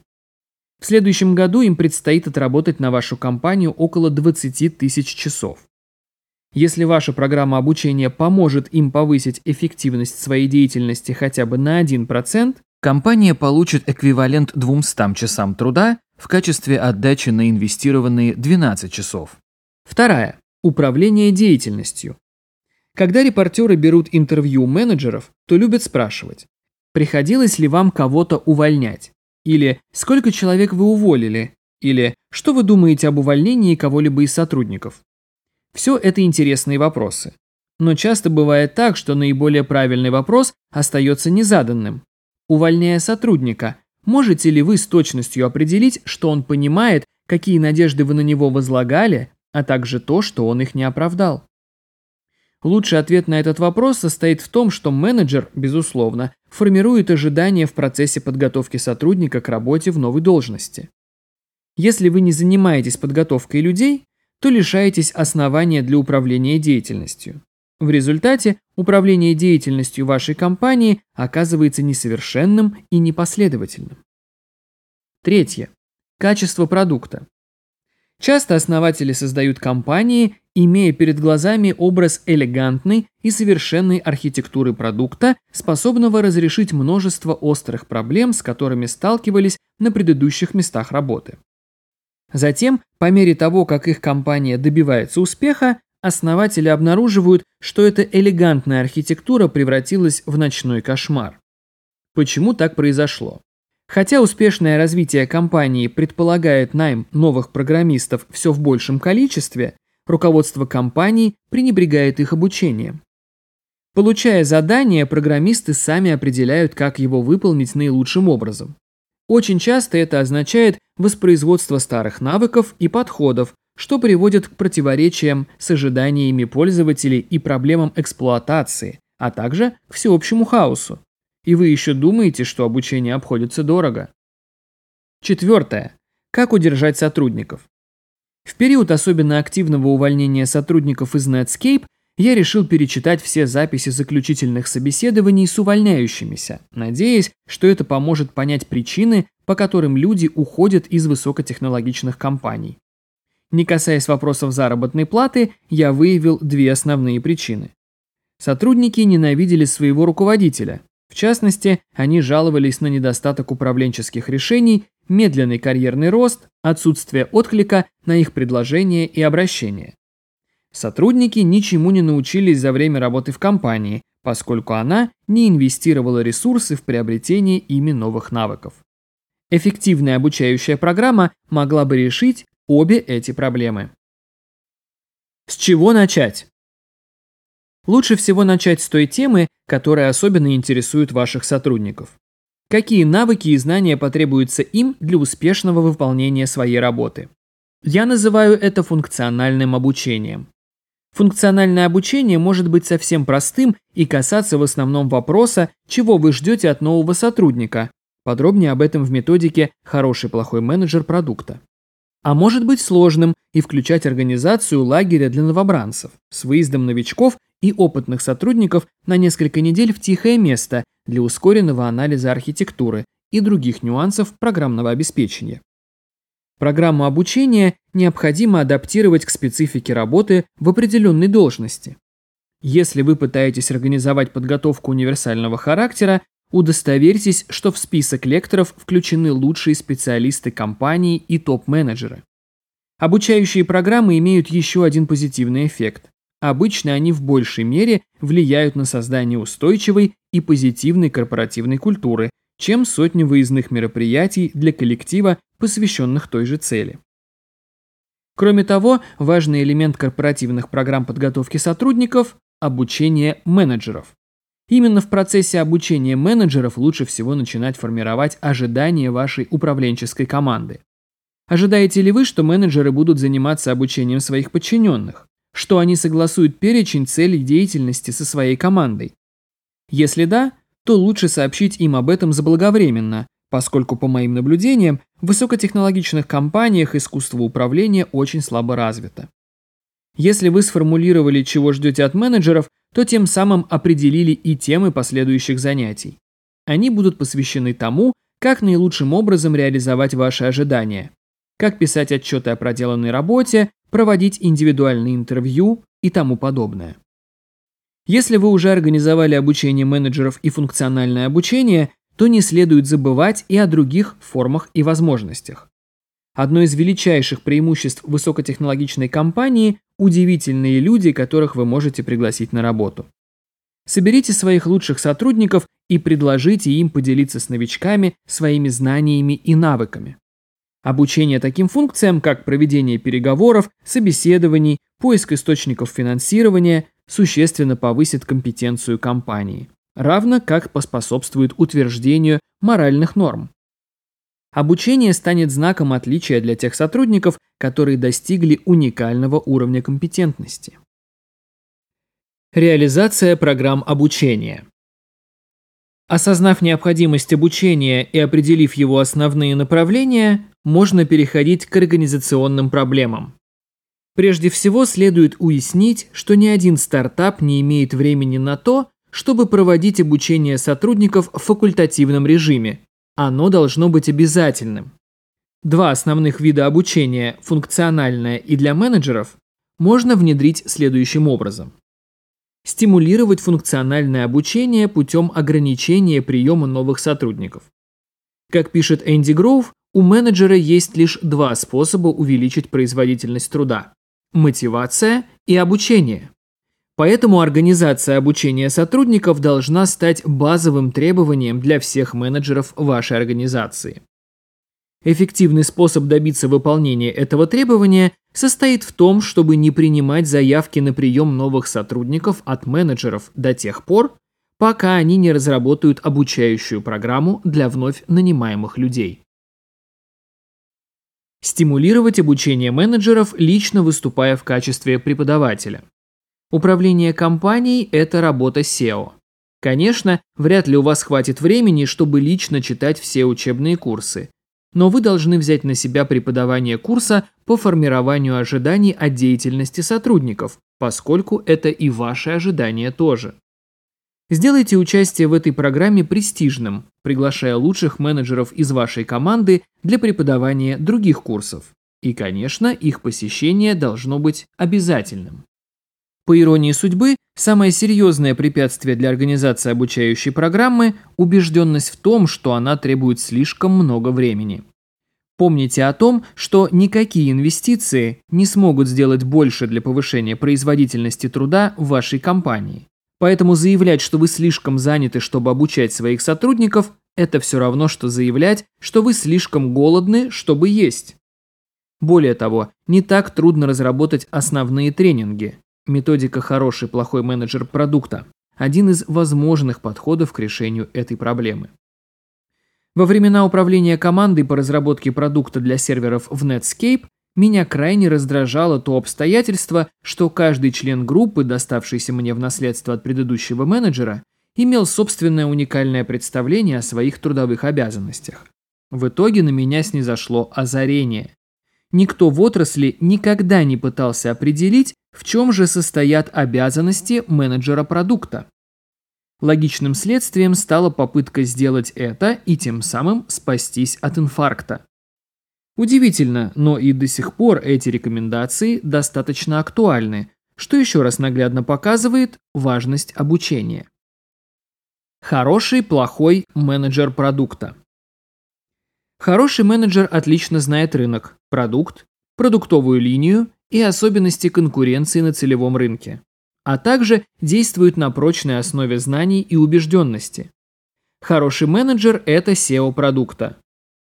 В следующем году им предстоит отработать на вашу компанию около 20 тысяч часов. Если ваша программа обучения поможет им повысить эффективность своей деятельности хотя бы на 1%, компания получит эквивалент 200 часам труда в качестве отдачи на инвестированные 12 часов. Вторая. Управление деятельностью. Когда репортеры берут интервью у менеджеров, то любят спрашивать, приходилось ли вам кого-то увольнять? Или «Сколько человек вы уволили?» Или «Что вы думаете об увольнении кого-либо из сотрудников?» Все это интересные вопросы. Но часто бывает так, что наиболее правильный вопрос остается незаданным. Увольняя сотрудника, можете ли вы с точностью определить, что он понимает, какие надежды вы на него возлагали, а также то, что он их не оправдал? Лучший ответ на этот вопрос состоит в том, что менеджер, безусловно, формирует ожидания в процессе подготовки сотрудника к работе в новой должности. Если вы не занимаетесь подготовкой людей, то лишаетесь основания для управления деятельностью. В результате управление деятельностью вашей компании оказывается несовершенным и непоследовательным. Третье. Качество продукта. Часто основатели создают компании, имея перед глазами образ элегантной и совершенной архитектуры продукта, способного разрешить множество острых проблем, с которыми сталкивались на предыдущих местах работы. Затем, по мере того, как их компания добивается успеха, основатели обнаруживают, что эта элегантная архитектура превратилась в ночной кошмар. Почему так произошло? Хотя успешное развитие компании предполагает найм новых программистов все в большем количестве, руководство компании пренебрегает их обучением. Получая задание, программисты сами определяют, как его выполнить наилучшим образом. Очень часто это означает воспроизводство старых навыков и подходов, что приводит к противоречиям с ожиданиями пользователей и проблемам эксплуатации, а также к всеобщему хаосу. И вы еще думаете, что обучение обходится дорого. Четвертое. Как удержать сотрудников? В период особенно активного увольнения сотрудников из Netscape я решил перечитать все записи заключительных собеседований с увольняющимися, надеясь, что это поможет понять причины, по которым люди уходят из высокотехнологичных компаний. Не касаясь вопросов заработной платы, я выявил две основные причины. Сотрудники ненавидели своего руководителя, в частности, они жаловались на недостаток управленческих решений, медленный карьерный рост, отсутствие отклика на их предложения и обращения. Сотрудники ничему не научились за время работы в компании, поскольку она не инвестировала ресурсы в приобретение ими новых навыков. Эффективная обучающая программа могла бы решить обе эти проблемы. С чего начать? Лучше всего начать с той темы, которая особенно интересует ваших сотрудников. Какие навыки и знания потребуются им для успешного выполнения своей работы? Я называю это функциональным обучением. Функциональное обучение может быть совсем простым и касаться в основном вопроса, чего вы ждете от нового сотрудника. Подробнее об этом в методике «Хороший плохой менеджер продукта». А может быть сложным и включать организацию лагеря для новобранцев с выездом новичков и опытных сотрудников на несколько недель в тихое место для ускоренного анализа архитектуры и других нюансов программного обеспечения. Программу обучения необходимо адаптировать к специфике работы в определенной должности. Если вы пытаетесь организовать подготовку универсального характера, удостоверьтесь, что в список лекторов включены лучшие специалисты компании и топ-менеджеры. Обучающие программы имеют еще один позитивный эффект. Обычно они в большей мере влияют на создание устойчивой и позитивной корпоративной культуры, чем сотни выездных мероприятий для коллектива, посвященных той же цели. Кроме того, важный элемент корпоративных программ подготовки сотрудников – обучение менеджеров. Именно в процессе обучения менеджеров лучше всего начинать формировать ожидания вашей управленческой команды. Ожидаете ли вы, что менеджеры будут заниматься обучением своих подчиненных? Что они согласуют перечень целей деятельности со своей командой? Если да, то лучше сообщить им об этом заблаговременно, поскольку, по моим наблюдениям, в высокотехнологичных компаниях искусство управления очень слабо развито. Если вы сформулировали, чего ждете от менеджеров, то тем самым определили и темы последующих занятий. Они будут посвящены тому, как наилучшим образом реализовать ваши ожидания, как писать отчеты о проделанной работе, проводить индивидуальные интервью и тому подобное. Если вы уже организовали обучение менеджеров и функциональное обучение, то не следует забывать и о других формах и возможностях. Одно из величайших преимуществ высокотехнологичной компании – удивительные люди, которых вы можете пригласить на работу. Соберите своих лучших сотрудников и предложите им поделиться с новичками своими знаниями и навыками. Обучение таким функциям, как проведение переговоров, собеседований, поиск источников финансирования, существенно повысит компетенцию компании, равно как поспособствует утверждению моральных норм. Обучение станет знаком отличия для тех сотрудников, которые достигли уникального уровня компетентности. Реализация программ обучения. Осознав необходимость обучения и определив его основные направления, можно переходить к организационным проблемам. Прежде всего следует уяснить, что ни один стартап не имеет времени на то, чтобы проводить обучение сотрудников в факультативном режиме. Оно должно быть обязательным. Два основных вида обучения, функциональное и для менеджеров, можно внедрить следующим образом. Стимулировать функциональное обучение путем ограничения приема новых сотрудников. Как пишет Энди Гроув, у менеджера есть лишь два способа увеличить производительность труда мотивация и обучение. Поэтому организация обучения сотрудников должна стать базовым требованием для всех менеджеров вашей организации. Эффективный способ добиться выполнения этого требования состоит в том, чтобы не принимать заявки на прием новых сотрудников от менеджеров до тех пор, пока они не разработают обучающую программу для вновь нанимаемых людей. Стимулировать обучение менеджеров, лично выступая в качестве преподавателя. Управление компанией – это работа SEO. Конечно, вряд ли у вас хватит времени, чтобы лично читать все учебные курсы. Но вы должны взять на себя преподавание курса по формированию ожиданий от деятельности сотрудников, поскольку это и ваши ожидания тоже. Сделайте участие в этой программе престижным, приглашая лучших менеджеров из вашей команды для преподавания других курсов. И, конечно, их посещение должно быть обязательным. По иронии судьбы, самое серьезное препятствие для организации обучающей программы – убежденность в том, что она требует слишком много времени. Помните о том, что никакие инвестиции не смогут сделать больше для повышения производительности труда в вашей компании. Поэтому заявлять, что вы слишком заняты, чтобы обучать своих сотрудников, это все равно, что заявлять, что вы слишком голодны, чтобы есть. Более того, не так трудно разработать основные тренинги. Методика «Хороший плохой менеджер продукта» – один из возможных подходов к решению этой проблемы. Во времена управления командой по разработке продукта для серверов в Netscape меня крайне раздражало то обстоятельство, что каждый член группы, доставшийся мне в наследство от предыдущего менеджера, имел собственное уникальное представление о своих трудовых обязанностях. В итоге на меня снизошло озарение. Никто в отрасли никогда не пытался определить, в чем же состоят обязанности менеджера продукта. Логичным следствием стала попытка сделать это и тем самым спастись от инфаркта. Удивительно, но и до сих пор эти рекомендации достаточно актуальны, что еще раз наглядно показывает важность обучения. Хороший, плохой менеджер продукта. Хороший менеджер отлично знает рынок, продукт, продуктовую линию и особенности конкуренции на целевом рынке, а также действует на прочной основе знаний и убежденности. Хороший менеджер – это SEO продукта,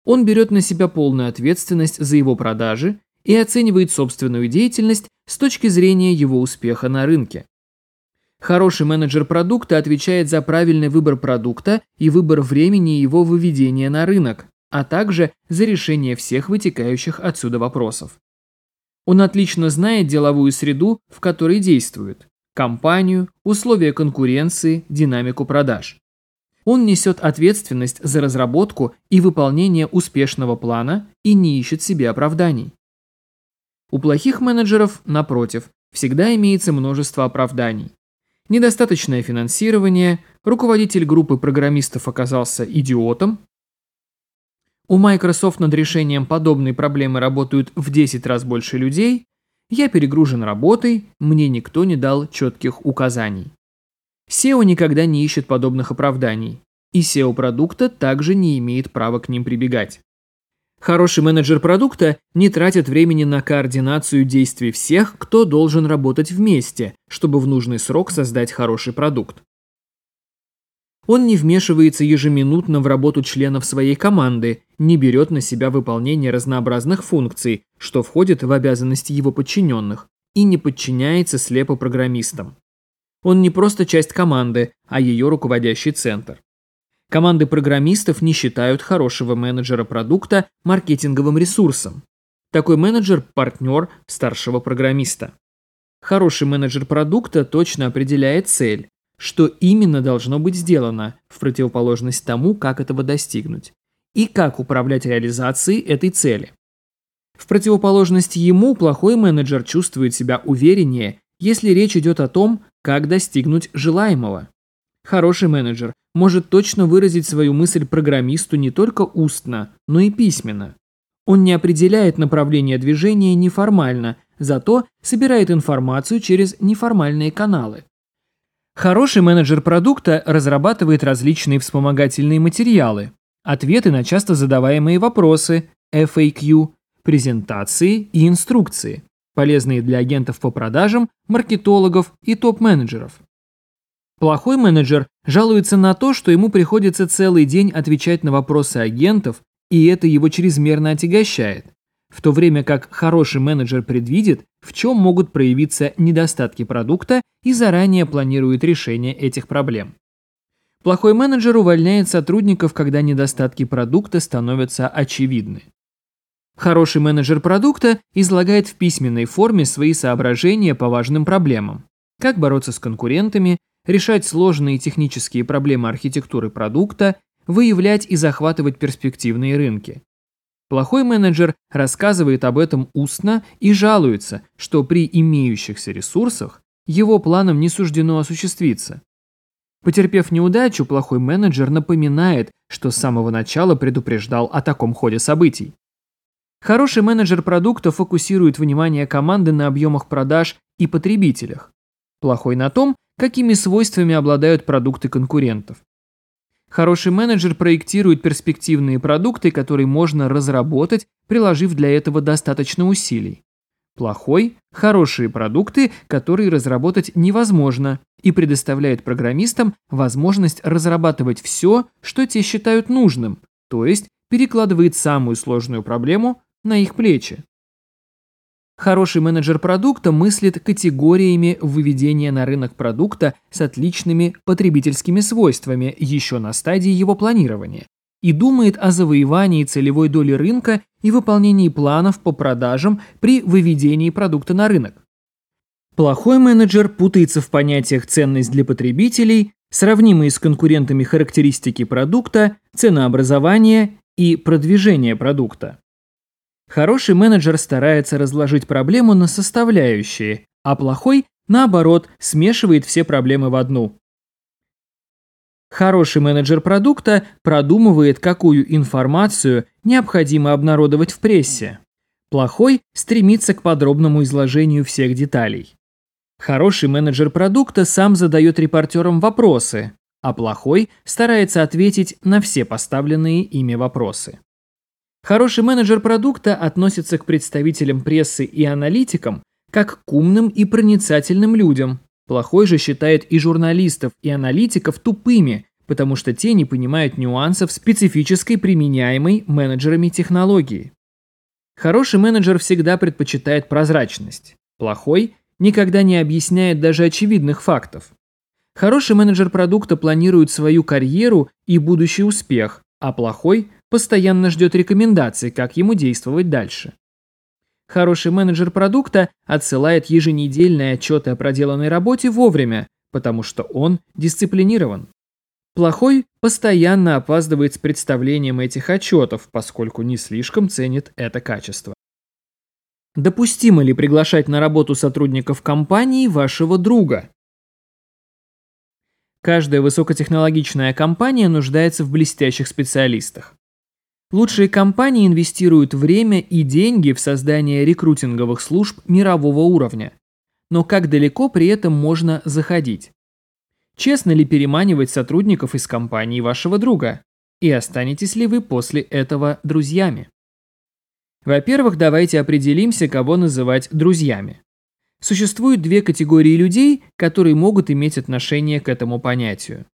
он берет на себя полную ответственность за его продажи и оценивает собственную деятельность с точки зрения его успеха на рынке. Хороший менеджер продукта отвечает за правильный выбор продукта и выбор времени его выведения на рынок, а также за решение всех вытекающих отсюда вопросов. Он отлично знает деловую среду, в которой действует, компанию, условия конкуренции, динамику продаж. Он несет ответственность за разработку и выполнение успешного плана и не ищет себе оправданий. У плохих менеджеров, напротив, всегда имеется множество оправданий. Недостаточное финансирование, руководитель группы программистов оказался идиотом, у Microsoft над решением подобной проблемы работают в 10 раз больше людей, я перегружен работой, мне никто не дал четких указаний. SEO никогда не ищет подобных оправданий, и SEO продукта также не имеет права к ним прибегать. Хороший менеджер продукта не тратит времени на координацию действий всех, кто должен работать вместе, чтобы в нужный срок создать хороший продукт. Он не вмешивается ежеминутно в работу членов своей команды, не берет на себя выполнение разнообразных функций, что входит в обязанности его подчиненных, и не подчиняется слепо программистам. Он не просто часть команды, а ее руководящий центр. Команды программистов не считают хорошего менеджера продукта маркетинговым ресурсом. Такой менеджер – партнер старшего программиста. Хороший менеджер продукта точно определяет цель, что именно должно быть сделано, в противоположность тому, как этого достигнуть, и как управлять реализацией этой цели. В противоположность ему плохой менеджер чувствует себя увереннее, если речь идет о том, как достигнуть желаемого. Хороший менеджер может точно выразить свою мысль программисту не только устно, но и письменно. Он не определяет направление движения неформально, зато собирает информацию через неформальные каналы. Хороший менеджер продукта разрабатывает различные вспомогательные материалы, ответы на часто задаваемые вопросы, FAQ, презентации и инструкции полезные для агентов по продажам, маркетологов и топ-менеджеров. Плохой менеджер жалуется на то, что ему приходится целый день отвечать на вопросы агентов, и это его чрезмерно отягощает, в то время как хороший менеджер предвидит, в чем могут проявиться недостатки продукта и заранее планирует решение этих проблем. Плохой менеджер увольняет сотрудников, когда недостатки продукта становятся очевидны. Хороший менеджер продукта излагает в письменной форме свои соображения по важным проблемам. Как бороться с конкурентами, решать сложные технические проблемы архитектуры продукта, выявлять и захватывать перспективные рынки. Плохой менеджер рассказывает об этом устно и жалуется, что при имеющихся ресурсах его планам не суждено осуществиться. Потерпев неудачу, плохой менеджер напоминает, что с самого начала предупреждал о таком ходе событий. Хороший менеджер продукта фокусирует внимание команды на объемах продаж и потребителях. Плохой на том, какими свойствами обладают продукты конкурентов. Хороший менеджер проектирует перспективные продукты, которые можно разработать, приложив для этого достаточно усилий. Плохой – хорошие продукты, которые разработать невозможно, и предоставляет программистам возможность разрабатывать все, что те считают нужным, то есть перекладывает самую сложную проблему на их плечи. Хороший менеджер продукта мыслит категориями выведения на рынок продукта с отличными потребительскими свойствами еще на стадии его планирования и думает о завоевании целевой доли рынка и выполнении планов по продажам при выведении продукта на рынок. Плохой менеджер путается в понятиях ценность для потребителей, сравнимые с конкурентами характеристики продукта, ценообразование и продвижение продукта. Хороший менеджер старается разложить проблему на составляющие, а плохой, наоборот, смешивает все проблемы в одну. Хороший менеджер продукта продумывает, какую информацию необходимо обнародовать в прессе. Плохой стремится к подробному изложению всех деталей. Хороший менеджер продукта сам задает репортерам вопросы, а плохой старается ответить на все поставленные ими вопросы. Хороший менеджер продукта относится к представителям прессы и аналитикам как к умным и проницательным людям. Плохой же считает и журналистов, и аналитиков тупыми, потому что те не понимают нюансов специфической применяемой менеджерами технологии. Хороший менеджер всегда предпочитает прозрачность. Плохой никогда не объясняет даже очевидных фактов. Хороший менеджер продукта планирует свою карьеру и будущий успех, а плохой постоянно ждет рекомендаций, как ему действовать дальше. Хороший менеджер продукта отсылает еженедельные отчеты о проделанной работе вовремя, потому что он дисциплинирован. Плохой постоянно опаздывает с представлением этих отчетов, поскольку не слишком ценит это качество. Допустимо ли приглашать на работу сотрудников компании вашего друга? Каждая высокотехнологичная компания нуждается в блестящих специалистах. Лучшие компании инвестируют время и деньги в создание рекрутинговых служб мирового уровня. Но как далеко при этом можно заходить? Честно ли переманивать сотрудников из компании вашего друга? И останетесь ли вы после этого друзьями? Во-первых, давайте определимся, кого называть друзьями. Существуют две категории людей, которые могут иметь отношение к этому понятию.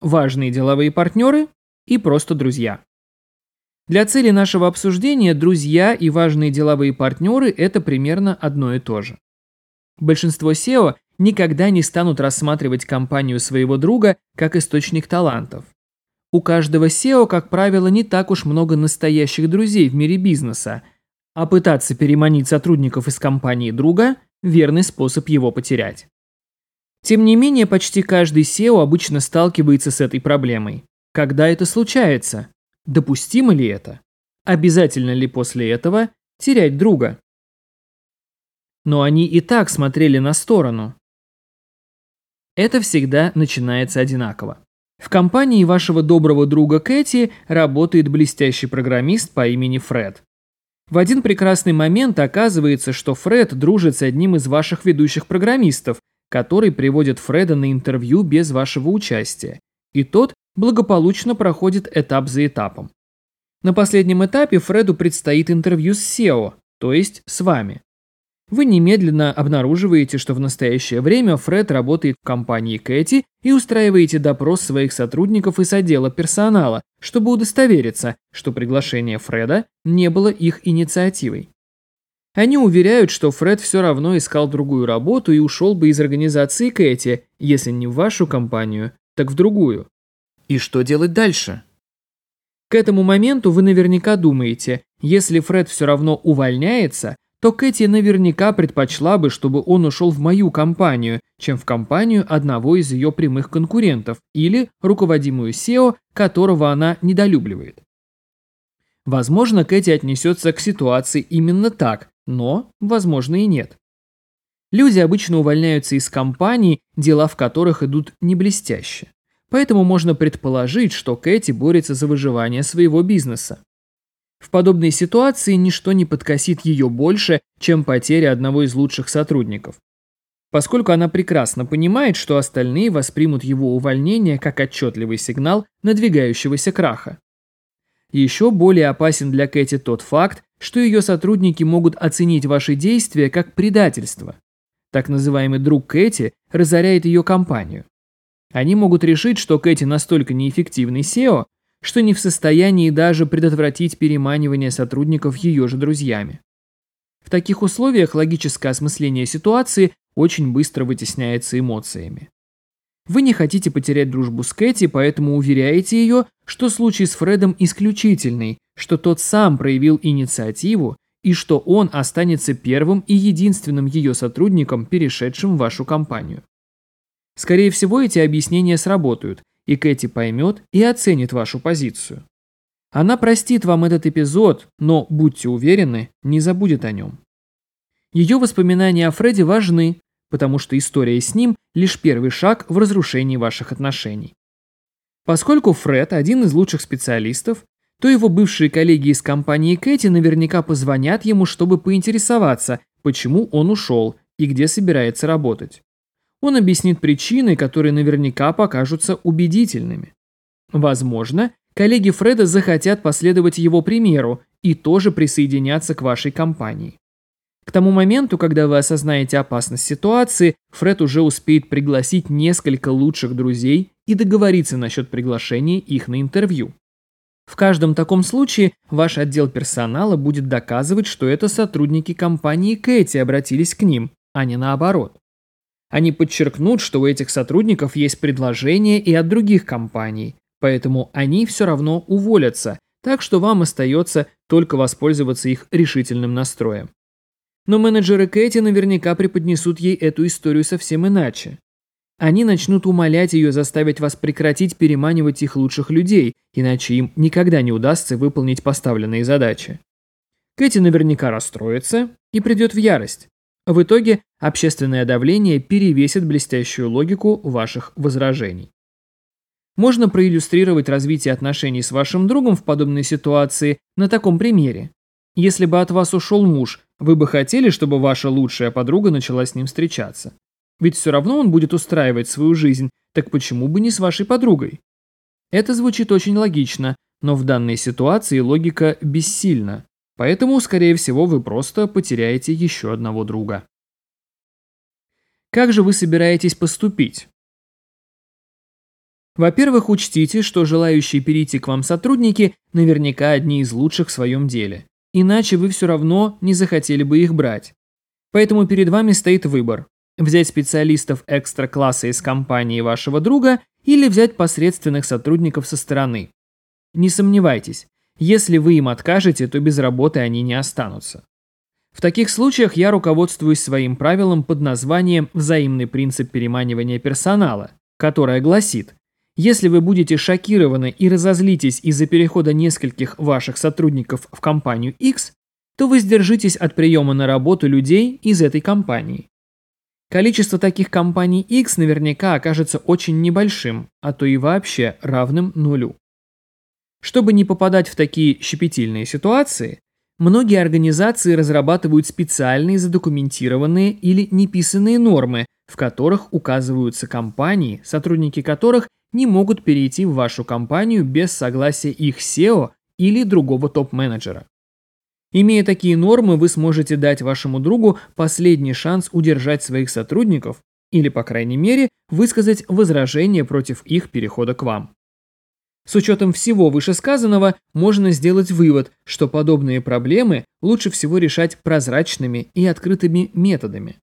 Важные деловые партнеры и просто друзья. Для цели нашего обсуждения друзья и важные деловые партнеры – это примерно одно и то же. Большинство SEO никогда не станут рассматривать компанию своего друга как источник талантов. У каждого SEO, как правило, не так уж много настоящих друзей в мире бизнеса, а пытаться переманить сотрудников из компании друга – верный способ его потерять. Тем не менее, почти каждый SEO обычно сталкивается с этой проблемой. Когда это случается? Допустимо ли это? Обязательно ли после этого терять друга? Но они и так смотрели на сторону. Это всегда начинается одинаково. В компании вашего доброго друга Кэти работает блестящий программист по имени Фред. В один прекрасный момент оказывается, что Фред дружит с одним из ваших ведущих программистов, который приводит Фреда на интервью без вашего участия, и тот благополучно проходит этап за этапом. На последнем этапе Фреду предстоит интервью с SEO, то есть с вами. Вы немедленно обнаруживаете, что в настоящее время Фред работает в компании Кэти и устраиваете допрос своих сотрудников из отдела персонала, чтобы удостовериться, что приглашение Фреда не было их инициативой. Они уверяют, что Фред все равно искал другую работу и ушел бы из организации Кэти, если не в вашу компанию, так в другую. И что делать дальше? К этому моменту вы наверняка думаете, если Фред все равно увольняется, то Кэти наверняка предпочла бы, чтобы он ушел в мою компанию, чем в компанию одного из ее прямых конкурентов или руководимую SEO, которого она недолюбливает. Возможно, Кэти отнесется к ситуации именно так, но, возможно, и нет. Люди обычно увольняются из компаний, дела в которых идут не блестяще. Поэтому можно предположить, что Кэти борется за выживание своего бизнеса. В подобной ситуации ничто не подкосит ее больше, чем потеря одного из лучших сотрудников. Поскольку она прекрасно понимает, что остальные воспримут его увольнение как отчетливый сигнал надвигающегося краха. Еще более опасен для Кэти тот факт, что ее сотрудники могут оценить ваши действия как предательство. Так называемый друг Кэти разоряет ее компанию. Они могут решить, что Кэти настолько неэффективный SEO, что не в состоянии даже предотвратить переманивание сотрудников ее же друзьями. В таких условиях логическое осмысление ситуации очень быстро вытесняется эмоциями. Вы не хотите потерять дружбу с Кэти, поэтому уверяете ее, что случай с Фредом исключительный, что тот сам проявил инициативу и что он останется первым и единственным ее сотрудником, перешедшим в вашу компанию. Скорее всего, эти объяснения сработают, и Кэти поймет и оценит вашу позицию. Она простит вам этот эпизод, но, будьте уверены, не забудет о нем. Ее воспоминания о Фредди важны, потому что история с ним – лишь первый шаг в разрушении ваших отношений. Поскольку Фред – один из лучших специалистов, то его бывшие коллеги из компании Кэти наверняка позвонят ему, чтобы поинтересоваться, почему он ушел и где собирается работать. Он объяснит причины, которые наверняка покажутся убедительными. Возможно, коллеги Фреда захотят последовать его примеру и тоже присоединяться к вашей компании. К тому моменту, когда вы осознаете опасность ситуации, Фред уже успеет пригласить несколько лучших друзей и договориться насчет приглашения их на интервью. В каждом таком случае ваш отдел персонала будет доказывать, что это сотрудники компании Кэти обратились к ним, а не наоборот. Они подчеркнут, что у этих сотрудников есть предложения и от других компаний, поэтому они все равно уволятся, так что вам остается только воспользоваться их решительным настроем. Но менеджеры Кэти наверняка преподнесут ей эту историю совсем иначе. Они начнут умолять ее заставить вас прекратить переманивать их лучших людей, иначе им никогда не удастся выполнить поставленные задачи. Кэти наверняка расстроится и придет в ярость. В итоге общественное давление перевесит блестящую логику ваших возражений. Можно проиллюстрировать развитие отношений с вашим другом в подобной ситуации на таком примере. Если бы от вас ушел муж, вы бы хотели, чтобы ваша лучшая подруга начала с ним встречаться. Ведь все равно он будет устраивать свою жизнь, так почему бы не с вашей подругой? Это звучит очень логично, но в данной ситуации логика бессильна, поэтому, скорее всего, вы просто потеряете еще одного друга. Как же вы собираетесь поступить? Во-первых, учтите, что желающие перейти к вам сотрудники наверняка одни из лучших в своем деле иначе вы все равно не захотели бы их брать. Поэтому перед вами стоит выбор – взять специалистов экстра-класса из компании вашего друга или взять посредственных сотрудников со стороны. Не сомневайтесь, если вы им откажете, то без работы они не останутся. В таких случаях я руководствуюсь своим правилом под названием «взаимный принцип переманивания персонала», которое гласит – если вы будете шокированы и разозлитесь из-за перехода нескольких ваших сотрудников в компанию X, то воздержитесь от приема на работу людей из этой компании. Количество таких компаний X наверняка окажется очень небольшим, а то и вообще равным нулю. Чтобы не попадать в такие щепетильные ситуации, многие организации разрабатывают специальные задокументированные или неписанные нормы, в которых указываются компании, сотрудники которых не могут перейти в вашу компанию без согласия их SEO или другого топ-менеджера. Имея такие нормы, вы сможете дать вашему другу последний шанс удержать своих сотрудников или, по крайней мере, высказать возражение против их перехода к вам. С учетом всего вышесказанного, можно сделать вывод, что подобные проблемы лучше всего решать прозрачными и открытыми методами.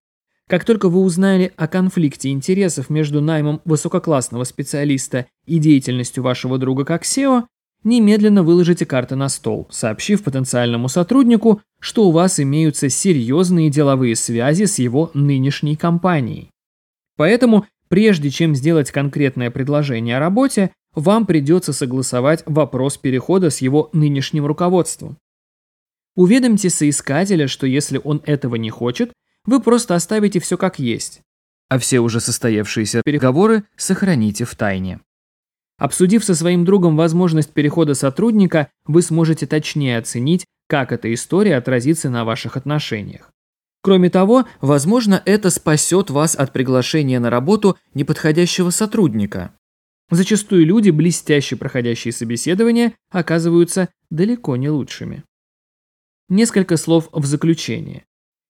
Как только вы узнали о конфликте интересов между наймом высококлассного специалиста и деятельностью вашего друга как SEO, немедленно выложите карты на стол, сообщив потенциальному сотруднику, что у вас имеются серьезные деловые связи с его нынешней компанией. Поэтому, прежде чем сделать конкретное предложение о работе, вам придется согласовать вопрос перехода с его нынешним руководством. Уведомьте соискателя, что если он этого не хочет, вы просто оставите все как есть, а все уже состоявшиеся переговоры сохраните в тайне. Обсудив со своим другом возможность перехода сотрудника, вы сможете точнее оценить, как эта история отразится на ваших отношениях. Кроме того, возможно, это спасет вас от приглашения на работу неподходящего сотрудника. Зачастую люди, блестяще проходящие собеседования, оказываются далеко не лучшими. Несколько слов в заключение.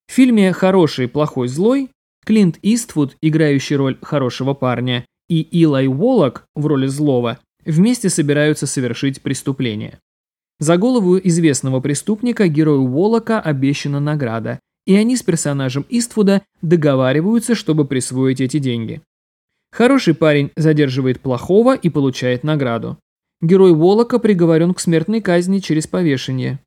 В фильме «Хороший, плохой, злой» Клинт Иствуд, играющий роль хорошего парня, и Илай Уоллок в роли злого вместе собираются совершить преступление. За голову известного преступника герою Уоллока обещана награда, и они с персонажем Иствуда договариваются, чтобы присвоить эти деньги. Хороший парень задерживает плохого и получает награду. Герой Волока приговорен к смертной казни через повешение.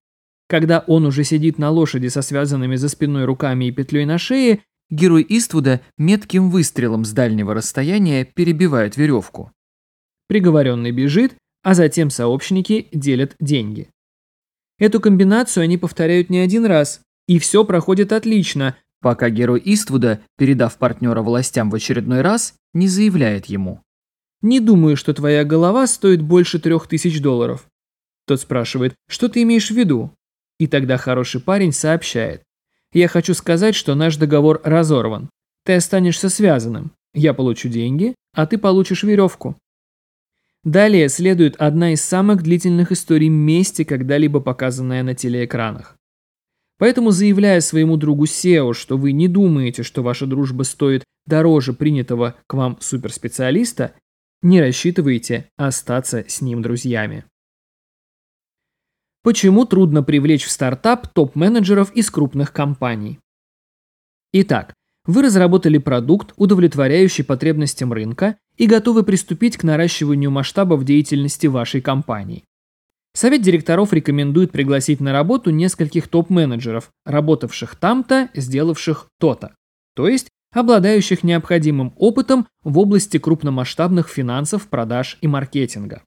Когда он уже сидит на лошади со связанными за спиной руками и петлей на шее, герой Иствуда метким выстрелом с дальнего расстояния перебивает веревку. Приговоренный бежит, а затем сообщники делят деньги. Эту комбинацию они повторяют не один раз, и все проходит отлично, пока герой Иствуда, передав партнера властям в очередной раз, не заявляет ему. «Не думаю, что твоя голова стоит больше трех тысяч долларов». Тот спрашивает, что ты имеешь в виду? И тогда хороший парень сообщает. «Я хочу сказать, что наш договор разорван. Ты останешься связанным. Я получу деньги, а ты получишь веревку». Далее следует одна из самых длительных историй мести, когда-либо показанная на телеэкранах. Поэтому, заявляя своему другу Сео, что вы не думаете, что ваша дружба стоит дороже принятого к вам суперспециалиста, не рассчитывайте остаться с ним друзьями. Почему трудно привлечь в стартап топ-менеджеров из крупных компаний? Итак, вы разработали продукт, удовлетворяющий потребностям рынка, и готовы приступить к наращиванию масштабов деятельности вашей компании. Совет директоров рекомендует пригласить на работу нескольких топ-менеджеров, работавших там-то, сделавших то-то. То есть, обладающих необходимым опытом в области крупномасштабных финансов, продаж и маркетинга.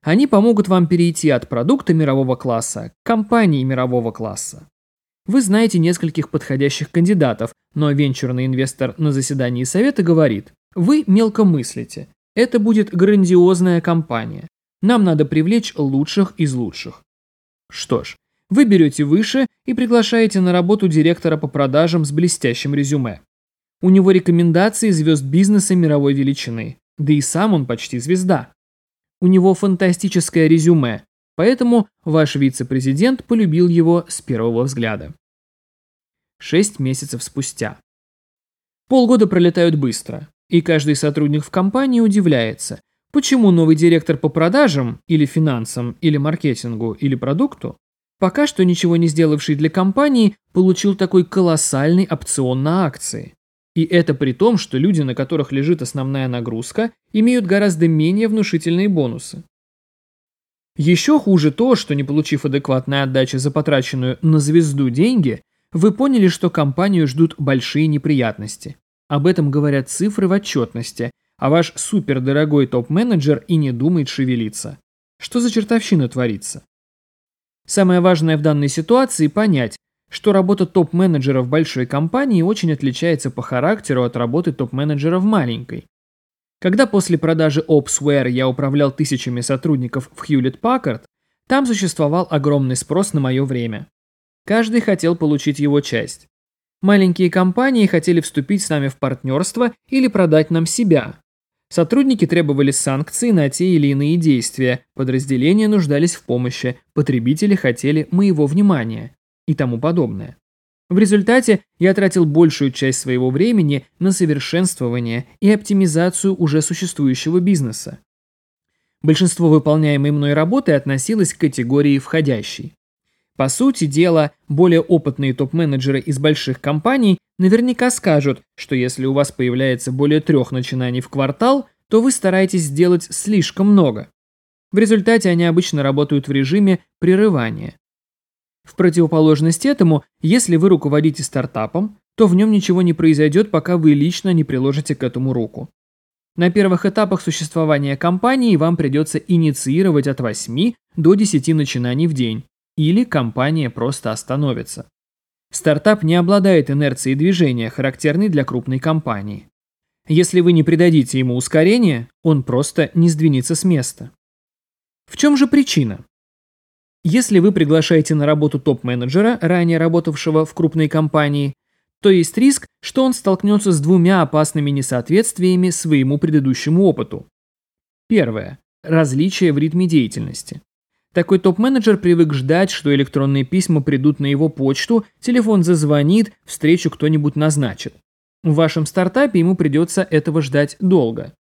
Они помогут вам перейти от продукта мирового класса к компании мирового класса. Вы знаете нескольких подходящих кандидатов, но венчурный инвестор на заседании совета говорит, вы мелко мыслите. Это будет грандиозная компания. Нам надо привлечь лучших из лучших. Что ж, вы берете выше и приглашаете на работу директора по продажам с блестящим резюме. У него рекомендации звезд бизнеса мировой величины, да и сам он почти звезда. У него фантастическое резюме, поэтому ваш вице-президент полюбил его с первого взгляда. Шесть месяцев спустя. Полгода пролетают быстро, и каждый сотрудник в компании удивляется, почему новый директор по продажам, или финансам, или маркетингу, или продукту, пока что ничего не сделавший для компании, получил такой колоссальный опцион на акции. И это при том, что люди, на которых лежит основная нагрузка, имеют гораздо менее внушительные бонусы. Еще хуже то, что не получив адекватной отдачи за потраченную на звезду деньги, вы поняли, что компанию ждут большие неприятности. Об этом говорят цифры в отчетности, а ваш супердорогой топ-менеджер и не думает шевелиться. Что за чертовщина творится? Самое важное в данной ситуации понять, что работа топ-менеджера в большой компании очень отличается по характеру от работы топ-менеджера в маленькой. Когда после продажи Opsware я управлял тысячами сотрудников в Hewlett Packard, там существовал огромный спрос на мое время. Каждый хотел получить его часть. Маленькие компании хотели вступить с нами в партнерство или продать нам себя. Сотрудники требовали санкций на те или иные действия, подразделения нуждались в помощи, потребители хотели моего внимания и тому подобное. В результате я тратил большую часть своего времени на совершенствование и оптимизацию уже существующего бизнеса. Большинство выполняемой мной работы относилось к категории «входящий». По сути дела, более опытные топ-менеджеры из больших компаний наверняка скажут, что если у вас появляется более трех начинаний в квартал, то вы стараетесь сделать слишком много. В результате они обычно работают в режиме прерывания. В противоположность этому, если вы руководите стартапом, то в нем ничего не произойдет, пока вы лично не приложите к этому руку. На первых этапах существования компании вам придется инициировать от 8 до 10 начинаний в день, или компания просто остановится. Стартап не обладает инерцией движения, характерной для крупной компании. Если вы не придадите ему ускорение, он просто не сдвинется с места. В чем же причина? Если вы приглашаете на работу топ-менеджера, ранее работавшего в крупной компании, то есть риск, что он столкнется с двумя опасными несоответствиями своему предыдущему опыту. Первое. Различие в ритме деятельности. Такой топ-менеджер привык ждать, что электронные письма придут на его почту, телефон зазвонит, встречу кто-нибудь назначит. В вашем стартапе ему придется этого ждать долго.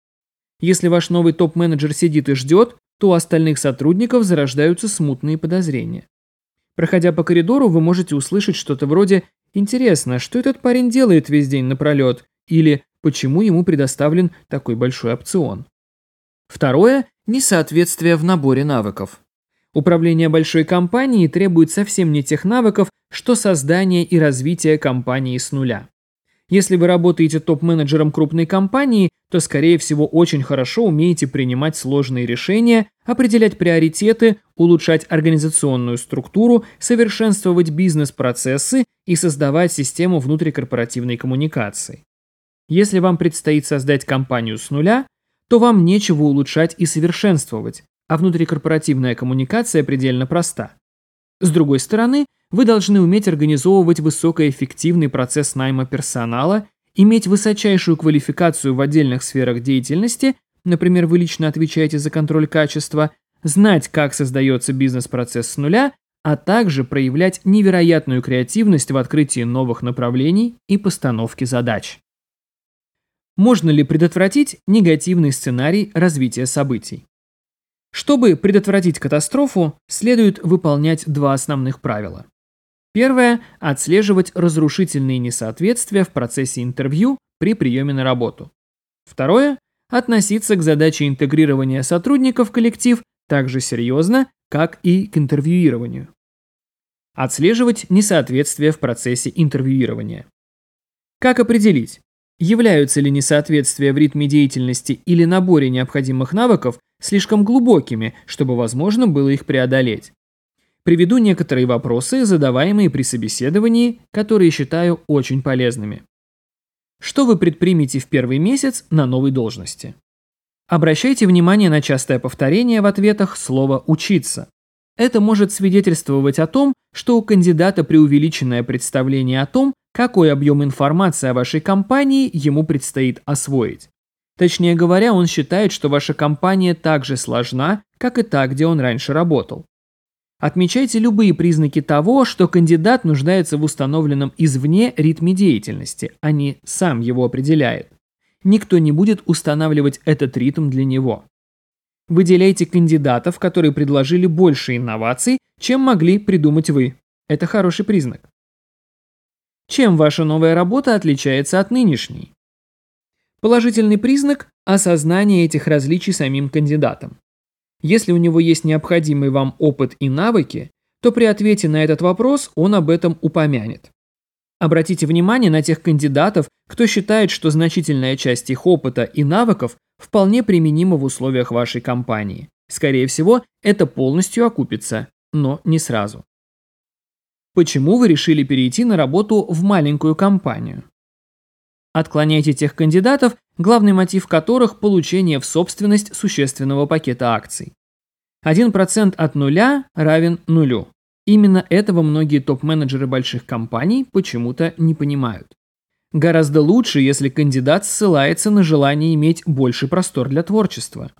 Если ваш новый топ-менеджер сидит и ждет, то у остальных сотрудников зарождаются смутные подозрения. Проходя по коридору, вы можете услышать что-то вроде «Интересно, что этот парень делает весь день напролет?» или почему ему предоставлен такой большой опцион. Второе – несоответствие в наборе навыков. Управление большой компанией требует совсем не тех навыков, что создание и развитие компании с нуля. Если вы работаете топ-менеджером крупной компании, то, скорее всего, очень хорошо умеете принимать сложные решения, определять приоритеты, улучшать организационную структуру, совершенствовать бизнес-процессы и создавать систему внутрикорпоративной коммуникации. Если вам предстоит создать компанию с нуля, то вам нечего улучшать и совершенствовать, а внутрикорпоративная коммуникация предельно проста. С другой стороны, вы должны уметь организовывать высокоэффективный процесс найма персонала, иметь высочайшую квалификацию в отдельных сферах деятельности, например, вы лично отвечаете за контроль качества, знать, как создается бизнес-процесс с нуля, а также проявлять невероятную креативность в открытии новых направлений и постановке задач. Можно ли предотвратить негативный сценарий развития событий? Чтобы предотвратить катастрофу, следует выполнять два основных правила. Первое – отслеживать разрушительные несоответствия в процессе интервью при приеме на работу. Второе – относиться к задаче интегрирования сотрудников в коллектив так же серьезно, как и к интервьюированию. Отслеживать несоответствия в процессе интервьюирования. Как определить, являются ли несоответствия в ритме деятельности или наборе необходимых навыков слишком глубокими, чтобы возможно было их преодолеть. Приведу некоторые вопросы, задаваемые при собеседовании, которые считаю очень полезными. Что вы предпримете в первый месяц на новой должности? Обращайте внимание на частое повторение в ответах слова «учиться». Это может свидетельствовать о том, что у кандидата преувеличенное представление о том, какой объем информации о вашей компании ему предстоит освоить. Точнее говоря, он считает, что ваша компания так же сложна, как и та, где он раньше работал. Отмечайте любые признаки того, что кандидат нуждается в установленном извне ритме деятельности, а не сам его определяет. Никто не будет устанавливать этот ритм для него. Выделяйте кандидатов, которые предложили больше инноваций, чем могли придумать вы. Это хороший признак. Чем ваша новая работа отличается от нынешней? Положительный признак – осознание этих различий самим кандидатом. Если у него есть необходимый вам опыт и навыки, то при ответе на этот вопрос он об этом упомянет. Обратите внимание на тех кандидатов, кто считает, что значительная часть их опыта и навыков вполне применима в условиях вашей компании. Скорее всего, это полностью окупится, но не сразу. Почему вы решили перейти на работу в маленькую компанию? Отклоняйте тех кандидатов, главный мотив которых – получение в собственность существенного пакета акций. 1% от нуля равен нулю. Именно этого многие топ-менеджеры больших компаний почему-то не понимают. Гораздо лучше, если кандидат ссылается на желание иметь больше простор для творчества.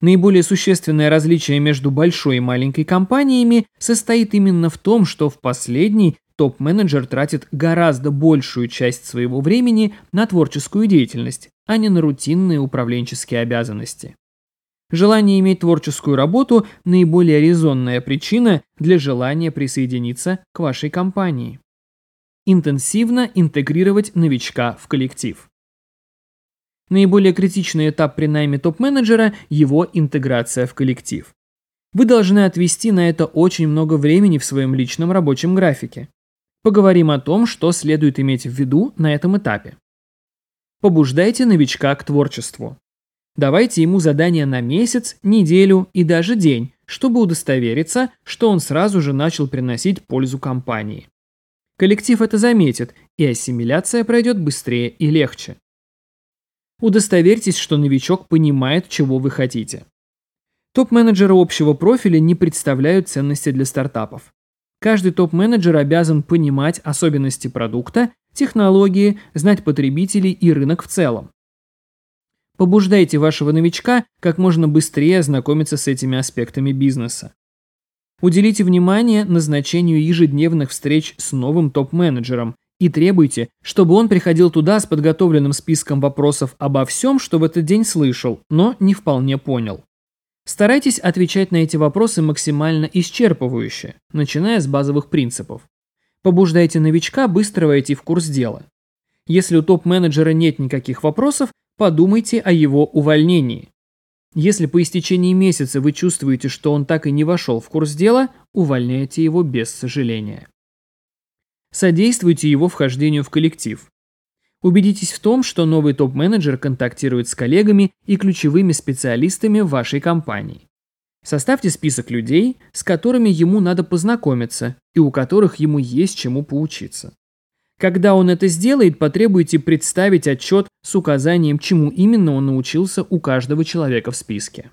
Наиболее существенное различие между большой и маленькой компаниями состоит именно в том, что в последней топ-менеджер тратит гораздо большую часть своего времени на творческую деятельность, а не на рутинные управленческие обязанности. Желание иметь творческую работу – наиболее резонная причина для желания присоединиться к вашей компании. Интенсивно интегрировать новичка в коллектив. Наиболее критичный этап при найме топ-менеджера – его интеграция в коллектив. Вы должны отвести на это очень много времени в своем личном рабочем графике. Поговорим о том, что следует иметь в виду на этом этапе. Побуждайте новичка к творчеству. Давайте ему задание на месяц, неделю и даже день, чтобы удостовериться, что он сразу же начал приносить пользу компании. Коллектив это заметит, и ассимиляция пройдет быстрее и легче. Удостоверьтесь, что новичок понимает, чего вы хотите. Топ-менеджеры общего профиля не представляют ценности для стартапов. Каждый топ-менеджер обязан понимать особенности продукта, технологии, знать потребителей и рынок в целом. Побуждайте вашего новичка как можно быстрее ознакомиться с этими аспектами бизнеса. Уделите внимание назначению ежедневных встреч с новым топ-менеджером и требуйте, чтобы он приходил туда с подготовленным списком вопросов обо всем, что в этот день слышал, но не вполне понял. Старайтесь отвечать на эти вопросы максимально исчерпывающе, начиная с базовых принципов. Побуждайте новичка быстро войти в курс дела. Если у топ-менеджера нет никаких вопросов, подумайте о его увольнении. Если по истечении месяца вы чувствуете, что он так и не вошел в курс дела, увольняйте его без сожаления. Содействуйте его вхождению в коллектив. Убедитесь в том, что новый топ-менеджер контактирует с коллегами и ключевыми специалистами вашей компании. Составьте список людей, с которыми ему надо познакомиться и у которых ему есть чему поучиться. Когда он это сделает, потребуйте представить отчет с указанием, чему именно он научился у каждого человека в списке.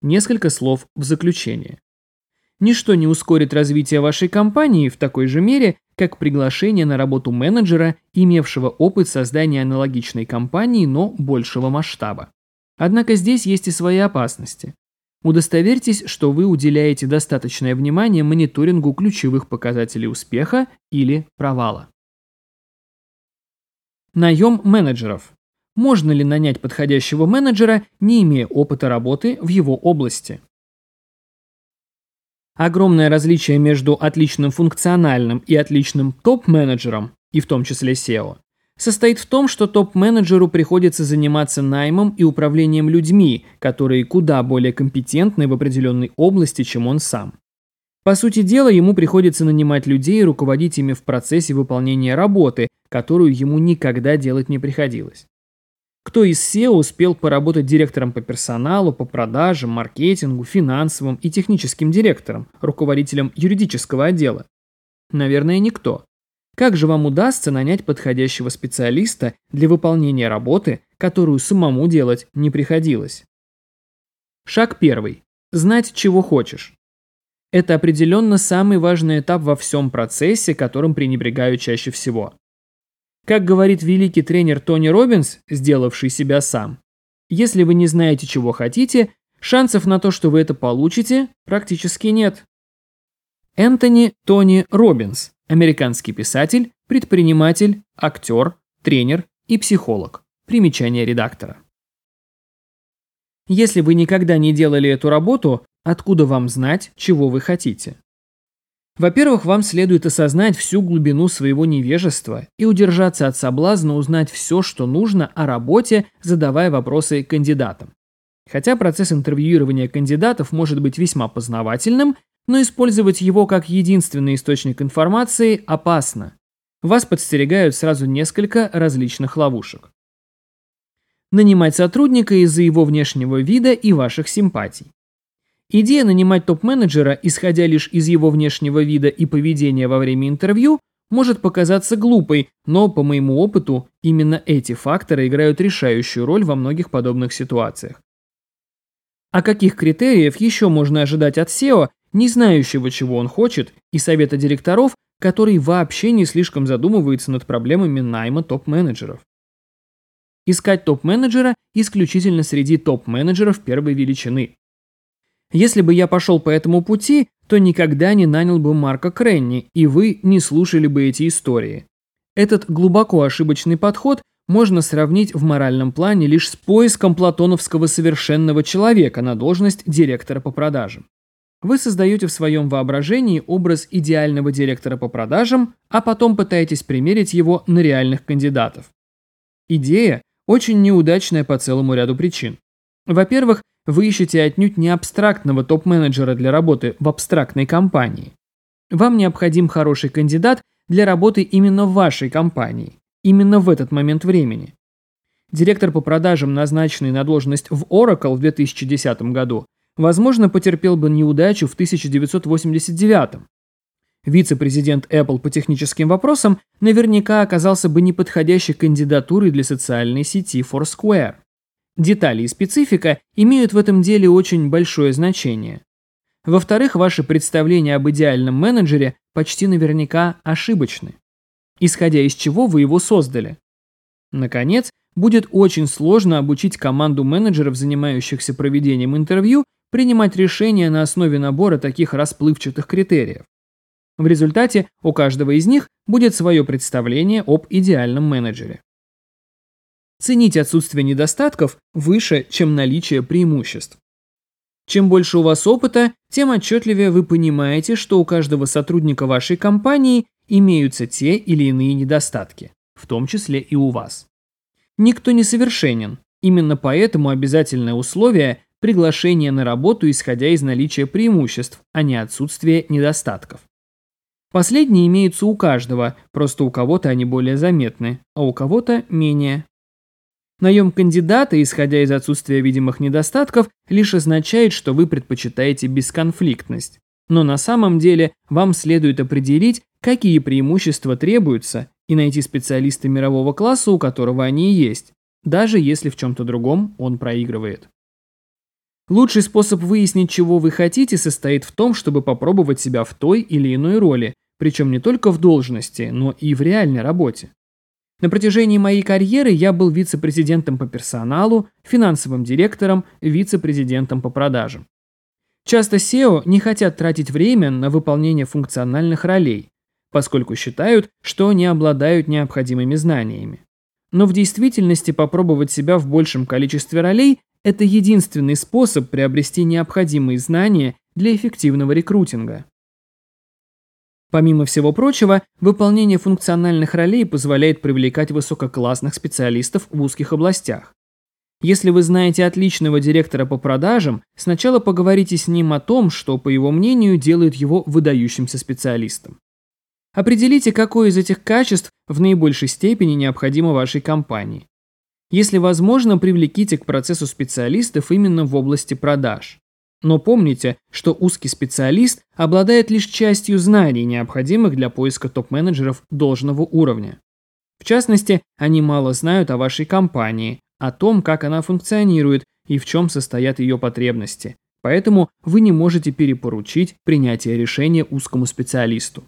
Несколько слов в заключение. Ничто не ускорит развитие вашей компании в такой же мере, как приглашение на работу менеджера, имевшего опыт создания аналогичной компании, но большего масштаба. Однако здесь есть и свои опасности. Удостоверьтесь, что вы уделяете достаточное внимание мониторингу ключевых показателей успеха или провала. Наем менеджеров. Можно ли нанять подходящего менеджера, не имея опыта работы в его области? Огромное различие между отличным функциональным и отличным топ-менеджером, и в том числе SEO, состоит в том, что топ-менеджеру приходится заниматься наймом и управлением людьми, которые куда более компетентны в определенной области, чем он сам. По сути дела, ему приходится нанимать людей и руководить ими в процессе выполнения работы, которую ему никогда делать не приходилось. Кто из SEO успел поработать директором по персоналу, по продажам, маркетингу, финансовым и техническим директором, руководителем юридического отдела? Наверное, никто. Как же вам удастся нанять подходящего специалиста для выполнения работы, которую самому делать не приходилось? Шаг первый. Знать, чего хочешь. Это определенно самый важный этап во всем процессе, которым пренебрегаю чаще всего. Как говорит великий тренер Тони Робинс, сделавший себя сам, если вы не знаете, чего хотите, шансов на то, что вы это получите, практически нет. Энтони Тони Робинс Американский писатель, предприниматель, актер, тренер и психолог. Примечание редактора. Если вы никогда не делали эту работу, откуда вам знать, чего вы хотите? Во-первых, вам следует осознать всю глубину своего невежества и удержаться от соблазна узнать все, что нужно о работе, задавая вопросы кандидатам. Хотя процесс интервьюирования кандидатов может быть весьма познавательным, но использовать его как единственный источник информации опасно. Вас подстерегают сразу несколько различных ловушек. Нанимать сотрудника из-за его внешнего вида и ваших симпатий. Идея нанимать топ-менеджера, исходя лишь из его внешнего вида и поведения во время интервью, может показаться глупой, но, по моему опыту, именно эти факторы играют решающую роль во многих подобных ситуациях. А каких критериев еще можно ожидать от SEO, не знающего, чего он хочет, и совета директоров, который вообще не слишком задумывается над проблемами найма топ-менеджеров. Искать топ-менеджера исключительно среди топ-менеджеров первой величины. Если бы я пошел по этому пути, то никогда не нанял бы Марка Кренни, и вы не слушали бы эти истории. Этот глубоко ошибочный подход можно сравнить в моральном плане лишь с поиском платоновского совершенного человека на должность директора по продажам. Вы создаете в своем воображении образ идеального директора по продажам, а потом пытаетесь примерить его на реальных кандидатов. Идея очень неудачная по целому ряду причин. Во-первых, вы ищете отнюдь не абстрактного топ-менеджера для работы в абстрактной компании. Вам необходим хороший кандидат для работы именно в вашей компании, именно в этот момент времени. Директор по продажам, назначенный на должность в Oracle в 2010 году, возможно, потерпел бы неудачу в 1989 Вице-президент Apple по техническим вопросам наверняка оказался бы неподходящей кандидатурой для социальной сети Foursquare. Детали и специфика имеют в этом деле очень большое значение. Во-вторых, ваши представления об идеальном менеджере почти наверняка ошибочны. Исходя из чего вы его создали. Наконец, будет очень сложно обучить команду менеджеров, занимающихся проведением интервью, принимать решения на основе набора таких расплывчатых критериев. В результате у каждого из них будет свое представление об идеальном менеджере. Цените отсутствие недостатков выше, чем наличие преимуществ. Чем больше у вас опыта, тем отчетливее вы понимаете, что у каждого сотрудника вашей компании имеются те или иные недостатки. в том числе и у вас. Никто не совершенен, именно поэтому обязательное условие – приглашение на работу, исходя из наличия преимуществ, а не отсутствия недостатков. Последние имеются у каждого, просто у кого-то они более заметны, а у кого-то менее. Наем кандидата, исходя из отсутствия видимых недостатков, лишь означает, что вы предпочитаете бесконфликтность. Но на самом деле вам следует определить, какие преимущества требуются, и найти специалиста мирового класса, у которого они есть, даже если в чем-то другом он проигрывает. Лучший способ выяснить, чего вы хотите, состоит в том, чтобы попробовать себя в той или иной роли, причем не только в должности, но и в реальной работе. На протяжении моей карьеры я был вице-президентом по персоналу, финансовым директором, вице-президентом по продажам. Часто SEO не хотят тратить время на выполнение функциональных ролей, поскольку считают, что не обладают необходимыми знаниями. Но в действительности попробовать себя в большем количестве ролей – это единственный способ приобрести необходимые знания для эффективного рекрутинга. Помимо всего прочего, выполнение функциональных ролей позволяет привлекать высококлассных специалистов в узких областях. Если вы знаете отличного директора по продажам, сначала поговорите с ним о том, что, по его мнению, делает его выдающимся специалистом. Определите, какое из этих качеств в наибольшей степени необходимо вашей компании. Если возможно, привлеките к процессу специалистов именно в области продаж. Но помните, что узкий специалист обладает лишь частью знаний, необходимых для поиска топ-менеджеров должного уровня. В частности, они мало знают о вашей компании, о том, как она функционирует и в чем состоят ее потребности. Поэтому вы не можете перепоручить принятие решения узкому специалисту.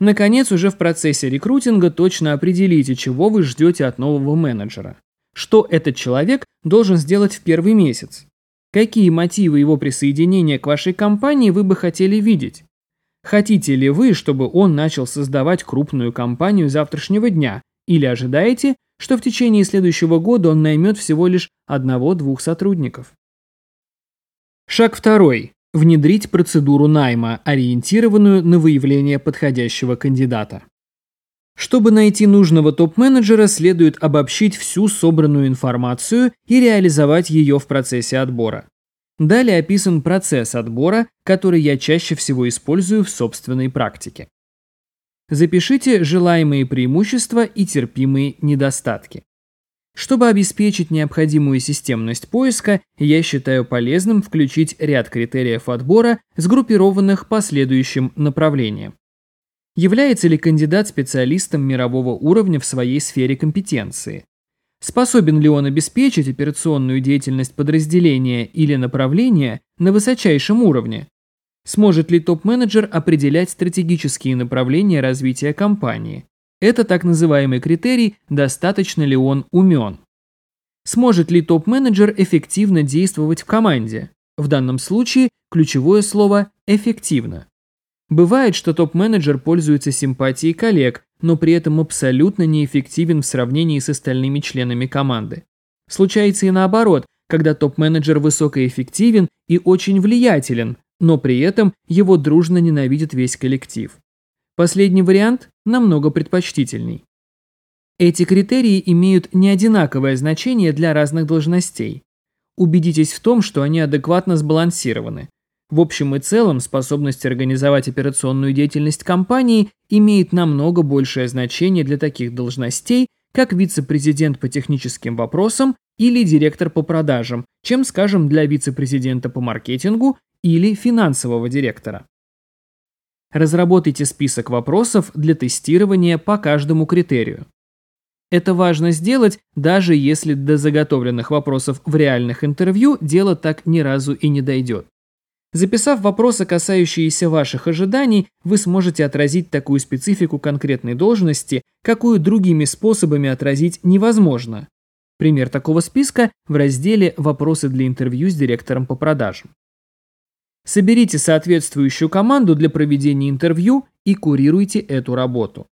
Наконец, уже в процессе рекрутинга точно определите, чего вы ждете от нового менеджера. Что этот человек должен сделать в первый месяц? Какие мотивы его присоединения к вашей компании вы бы хотели видеть? Хотите ли вы, чтобы он начал создавать крупную компанию завтрашнего дня, или ожидаете, что в течение следующего года он наймет всего лишь одного-двух сотрудников? Шаг второй. Внедрить процедуру найма, ориентированную на выявление подходящего кандидата. Чтобы найти нужного топ-менеджера, следует обобщить всю собранную информацию и реализовать ее в процессе отбора. Далее описан процесс отбора, который я чаще всего использую в собственной практике. Запишите желаемые преимущества и терпимые недостатки. Чтобы обеспечить необходимую системность поиска, я считаю полезным включить ряд критериев отбора, сгруппированных по следующим направлениям. Является ли кандидат специалистом мирового уровня в своей сфере компетенции? Способен ли он обеспечить операционную деятельность подразделения или направления на высочайшем уровне? Сможет ли топ-менеджер определять стратегические направления развития компании? Это так называемый критерий, достаточно ли он умен. Сможет ли топ-менеджер эффективно действовать в команде? В данном случае ключевое слово «эффективно». Бывает, что топ-менеджер пользуется симпатией коллег, но при этом абсолютно неэффективен в сравнении с остальными членами команды. Случается и наоборот, когда топ-менеджер высокоэффективен и очень влиятелен, но при этом его дружно ненавидит весь коллектив. Последний вариант намного предпочтительней. Эти критерии имеют неодинаковое значение для разных должностей. Убедитесь в том, что они адекватно сбалансированы. В общем и целом, способность организовать операционную деятельность компании имеет намного большее значение для таких должностей, как вице-президент по техническим вопросам или директор по продажам, чем, скажем, для вице-президента по маркетингу или финансового директора. Разработайте список вопросов для тестирования по каждому критерию. Это важно сделать, даже если до заготовленных вопросов в реальных интервью дело так ни разу и не дойдет. Записав вопросы, касающиеся ваших ожиданий, вы сможете отразить такую специфику конкретной должности, какую другими способами отразить невозможно. Пример такого списка в разделе «Вопросы для интервью с директором по продажам». Соберите соответствующую команду для проведения интервью и курируйте эту работу.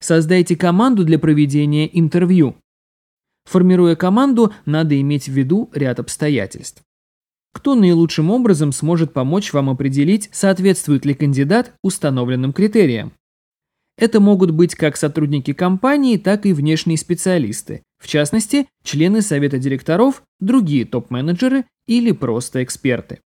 Создайте команду для проведения интервью. Формируя команду, надо иметь в виду ряд обстоятельств кто наилучшим образом сможет помочь вам определить, соответствует ли кандидат установленным критериям. Это могут быть как сотрудники компании, так и внешние специалисты, в частности, члены совета директоров, другие топ-менеджеры или просто эксперты.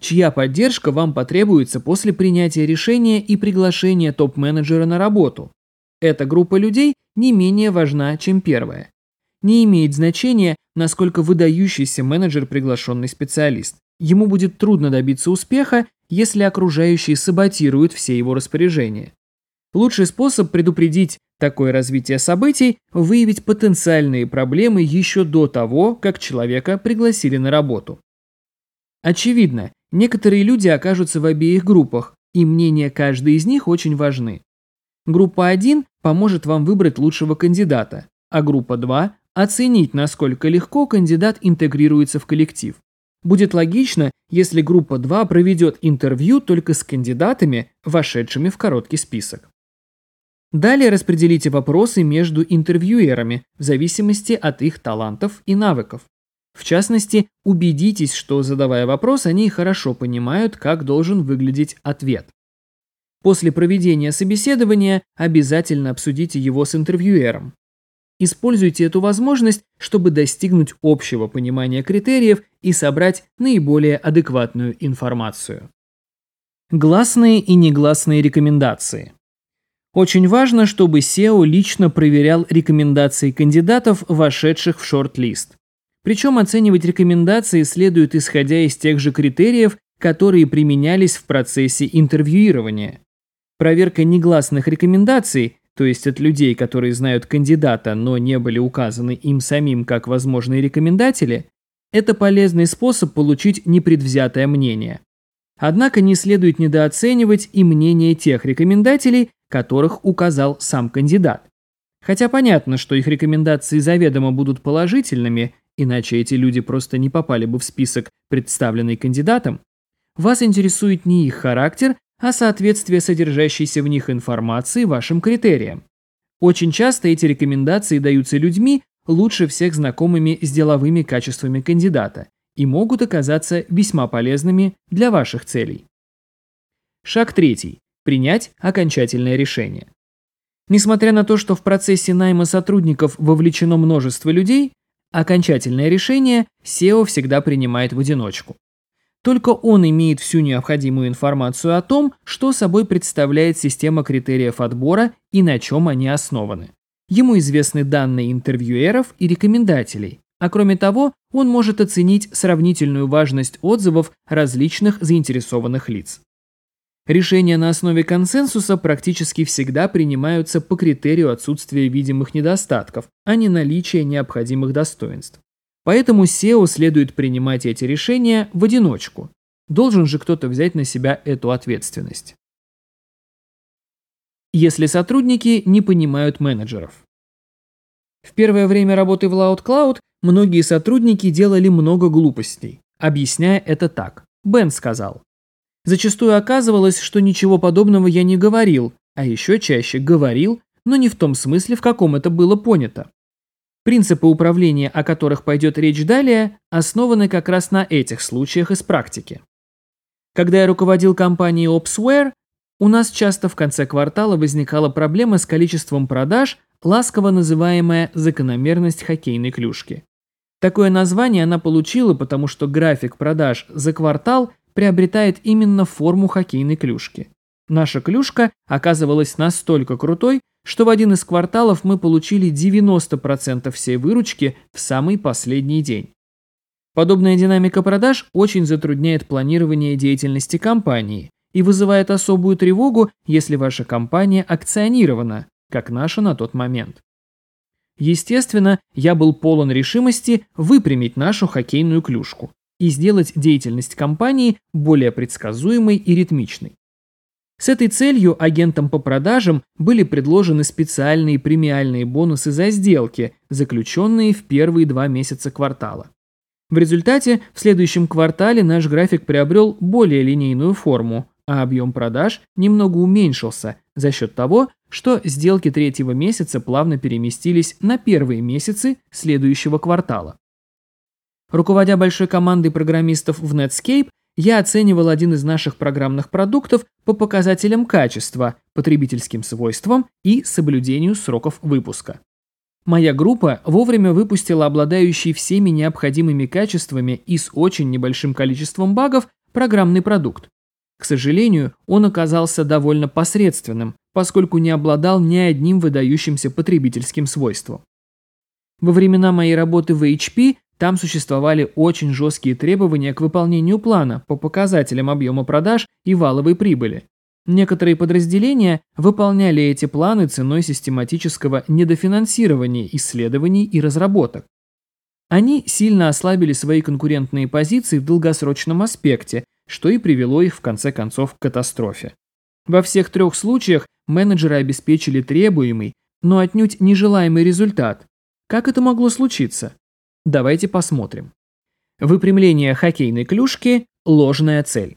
Чья поддержка вам потребуется после принятия решения и приглашения топ-менеджера на работу? Эта группа людей не менее важна, чем первая. Не имеет значения, насколько выдающийся менеджер приглашенный специалист. Ему будет трудно добиться успеха, если окружающие саботируют все его распоряжения. Лучший способ предупредить такое развитие событий – выявить потенциальные проблемы еще до того, как человека пригласили на работу. Очевидно, некоторые люди окажутся в обеих группах, и мнения каждой из них очень важны. Группа 1 поможет вам выбрать лучшего кандидата, а группа 2 – оценить, насколько легко кандидат интегрируется в коллектив. Будет логично, если группа 2 проведет интервью только с кандидатами, вошедшими в короткий список. Далее распределите вопросы между интервьюерами в зависимости от их талантов и навыков. В частности, убедитесь, что задавая вопрос, они хорошо понимают, как должен выглядеть ответ. После проведения собеседования обязательно обсудите его с интервьюером. Используйте эту возможность, чтобы достигнуть общего понимания критериев и собрать наиболее адекватную информацию. Гласные и негласные рекомендации. Очень важно, чтобы SEO лично проверял рекомендации кандидатов, вошедших в шорт-лист. Причем оценивать рекомендации следует исходя из тех же критериев, которые применялись в процессе интервьюирования. Проверка негласных рекомендаций, то есть от людей, которые знают кандидата, но не были указаны им самим как возможные рекомендатели, это полезный способ получить непредвзятое мнение. Однако не следует недооценивать и мнение тех рекомендателей, которых указал сам кандидат. Хотя понятно, что их рекомендации заведомо будут положительными, иначе эти люди просто не попали бы в список, представленный кандидатом, вас интересует не их характер, а соответствие содержащейся в них информации вашим критериям. Очень часто эти рекомендации даются людьми, лучше всех знакомыми с деловыми качествами кандидата, и могут оказаться весьма полезными для ваших целей. Шаг третий. Принять окончательное решение. Несмотря на то, что в процессе найма сотрудников вовлечено множество людей, окончательное решение SEO всегда принимает в одиночку. Только он имеет всю необходимую информацию о том, что собой представляет система критериев отбора и на чем они основаны. Ему известны данные интервьюеров и рекомендателей, а кроме того, он может оценить сравнительную важность отзывов различных заинтересованных лиц. Решения на основе консенсуса практически всегда принимаются по критерию отсутствия видимых недостатков, а не наличия необходимых достоинств. Поэтому SEO следует принимать эти решения в одиночку. Должен же кто-то взять на себя эту ответственность. Если сотрудники не понимают менеджеров. В первое время работы в Loud Cloud многие сотрудники делали много глупостей, объясняя это так. Бен сказал. Зачастую оказывалось, что ничего подобного я не говорил, а еще чаще говорил, но не в том смысле, в каком это было понято. Принципы управления, о которых пойдет речь далее, основаны как раз на этих случаях из практики. Когда я руководил компанией Opsware, у нас часто в конце квартала возникала проблема с количеством продаж, ласково называемая закономерность хоккейной клюшки. Такое название она получила, потому что график продаж за квартал приобретает именно форму хоккейной клюшки. Наша клюшка оказывалась настолько крутой, что в один из кварталов мы получили 90% всей выручки в самый последний день. Подобная динамика продаж очень затрудняет планирование деятельности компании и вызывает особую тревогу, если ваша компания акционирована, как наша на тот момент. Естественно, я был полон решимости выпрямить нашу хоккейную клюшку и сделать деятельность компании более предсказуемой и ритмичной. С этой целью агентам по продажам были предложены специальные премиальные бонусы за сделки, заключенные в первые два месяца квартала. В результате в следующем квартале наш график приобрел более линейную форму, а объем продаж немного уменьшился за счет того, что сделки третьего месяца плавно переместились на первые месяцы следующего квартала. Руководя большой командой программистов в Netscape, я оценивал один из наших программных продуктов по показателям качества, потребительским свойствам и соблюдению сроков выпуска. Моя группа вовремя выпустила обладающий всеми необходимыми качествами и с очень небольшим количеством багов программный продукт. К сожалению, он оказался довольно посредственным, поскольку не обладал ни одним выдающимся потребительским свойством. Во времена моей работы в HP там существовали очень жесткие требования к выполнению плана по показателям объема продаж и валовой прибыли. Некоторые подразделения выполняли эти планы ценой систематического недофинансирования исследований и разработок. Они сильно ослабили свои конкурентные позиции в долгосрочном аспекте, что и привело их в конце концов к катастрофе. Во всех трех случаях менеджеры обеспечили требуемый, но отнюдь нежелаемый результат. Как это могло случиться? Давайте посмотрим. Выпрямление хоккейной клюшки – ложная цель.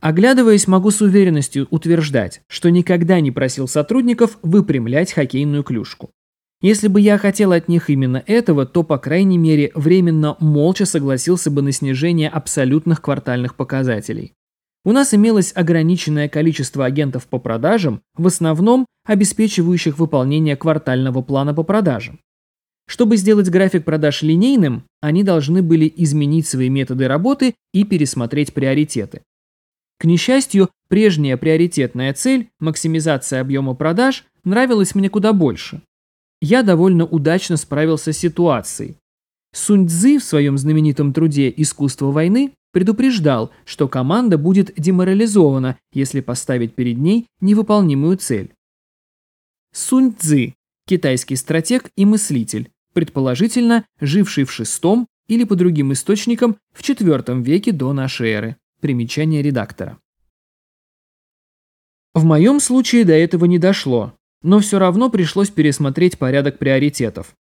Оглядываясь, могу с уверенностью утверждать, что никогда не просил сотрудников выпрямлять хоккейную клюшку. Если бы я хотел от них именно этого, то, по крайней мере, временно молча согласился бы на снижение абсолютных квартальных показателей. У нас имелось ограниченное количество агентов по продажам, в основном обеспечивающих выполнение квартального плана по продажам. Чтобы сделать график продаж линейным, они должны были изменить свои методы работы и пересмотреть приоритеты. К несчастью, прежняя приоритетная цель, максимизация объема продаж, нравилась мне куда больше. Я довольно удачно справился с ситуацией. Сунь Цзы в своем знаменитом труде «Искусство войны» предупреждал, что команда будет деморализована, если поставить перед ней невыполнимую цель. Сунь Цзы – китайский стратег и мыслитель, предположительно живший в шестом или по другим источникам в IV веке до нашей эры. Примечание редактора. В моем случае до этого не дошло, но все равно пришлось пересмотреть порядок приоритетов.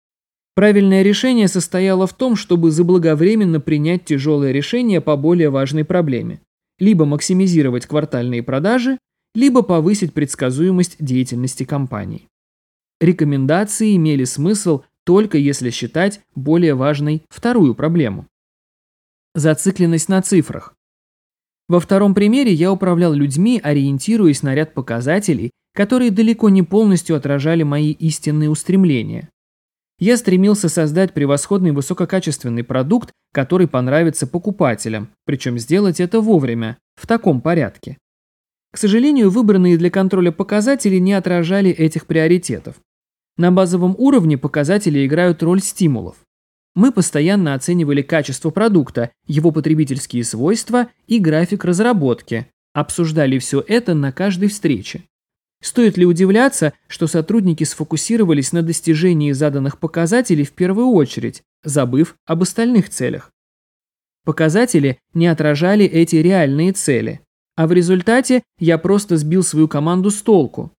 Правильное решение состояло в том, чтобы заблаговременно принять тяжелое решение по более важной проблеме. Либо максимизировать квартальные продажи, либо повысить предсказуемость деятельности компании. Рекомендации имели смысл только если считать более важной вторую проблему. Зацикленность на цифрах. Во втором примере я управлял людьми, ориентируясь на ряд показателей, которые далеко не полностью отражали мои истинные устремления. Я стремился создать превосходный высококачественный продукт, который понравится покупателям, причем сделать это вовремя, в таком порядке. К сожалению, выбранные для контроля показатели не отражали этих приоритетов. На базовом уровне показатели играют роль стимулов. Мы постоянно оценивали качество продукта, его потребительские свойства и график разработки, обсуждали все это на каждой встрече. Стоит ли удивляться, что сотрудники сфокусировались на достижении заданных показателей в первую очередь, забыв об остальных целях? Показатели не отражали эти реальные цели, а в результате я просто сбил свою команду с толку.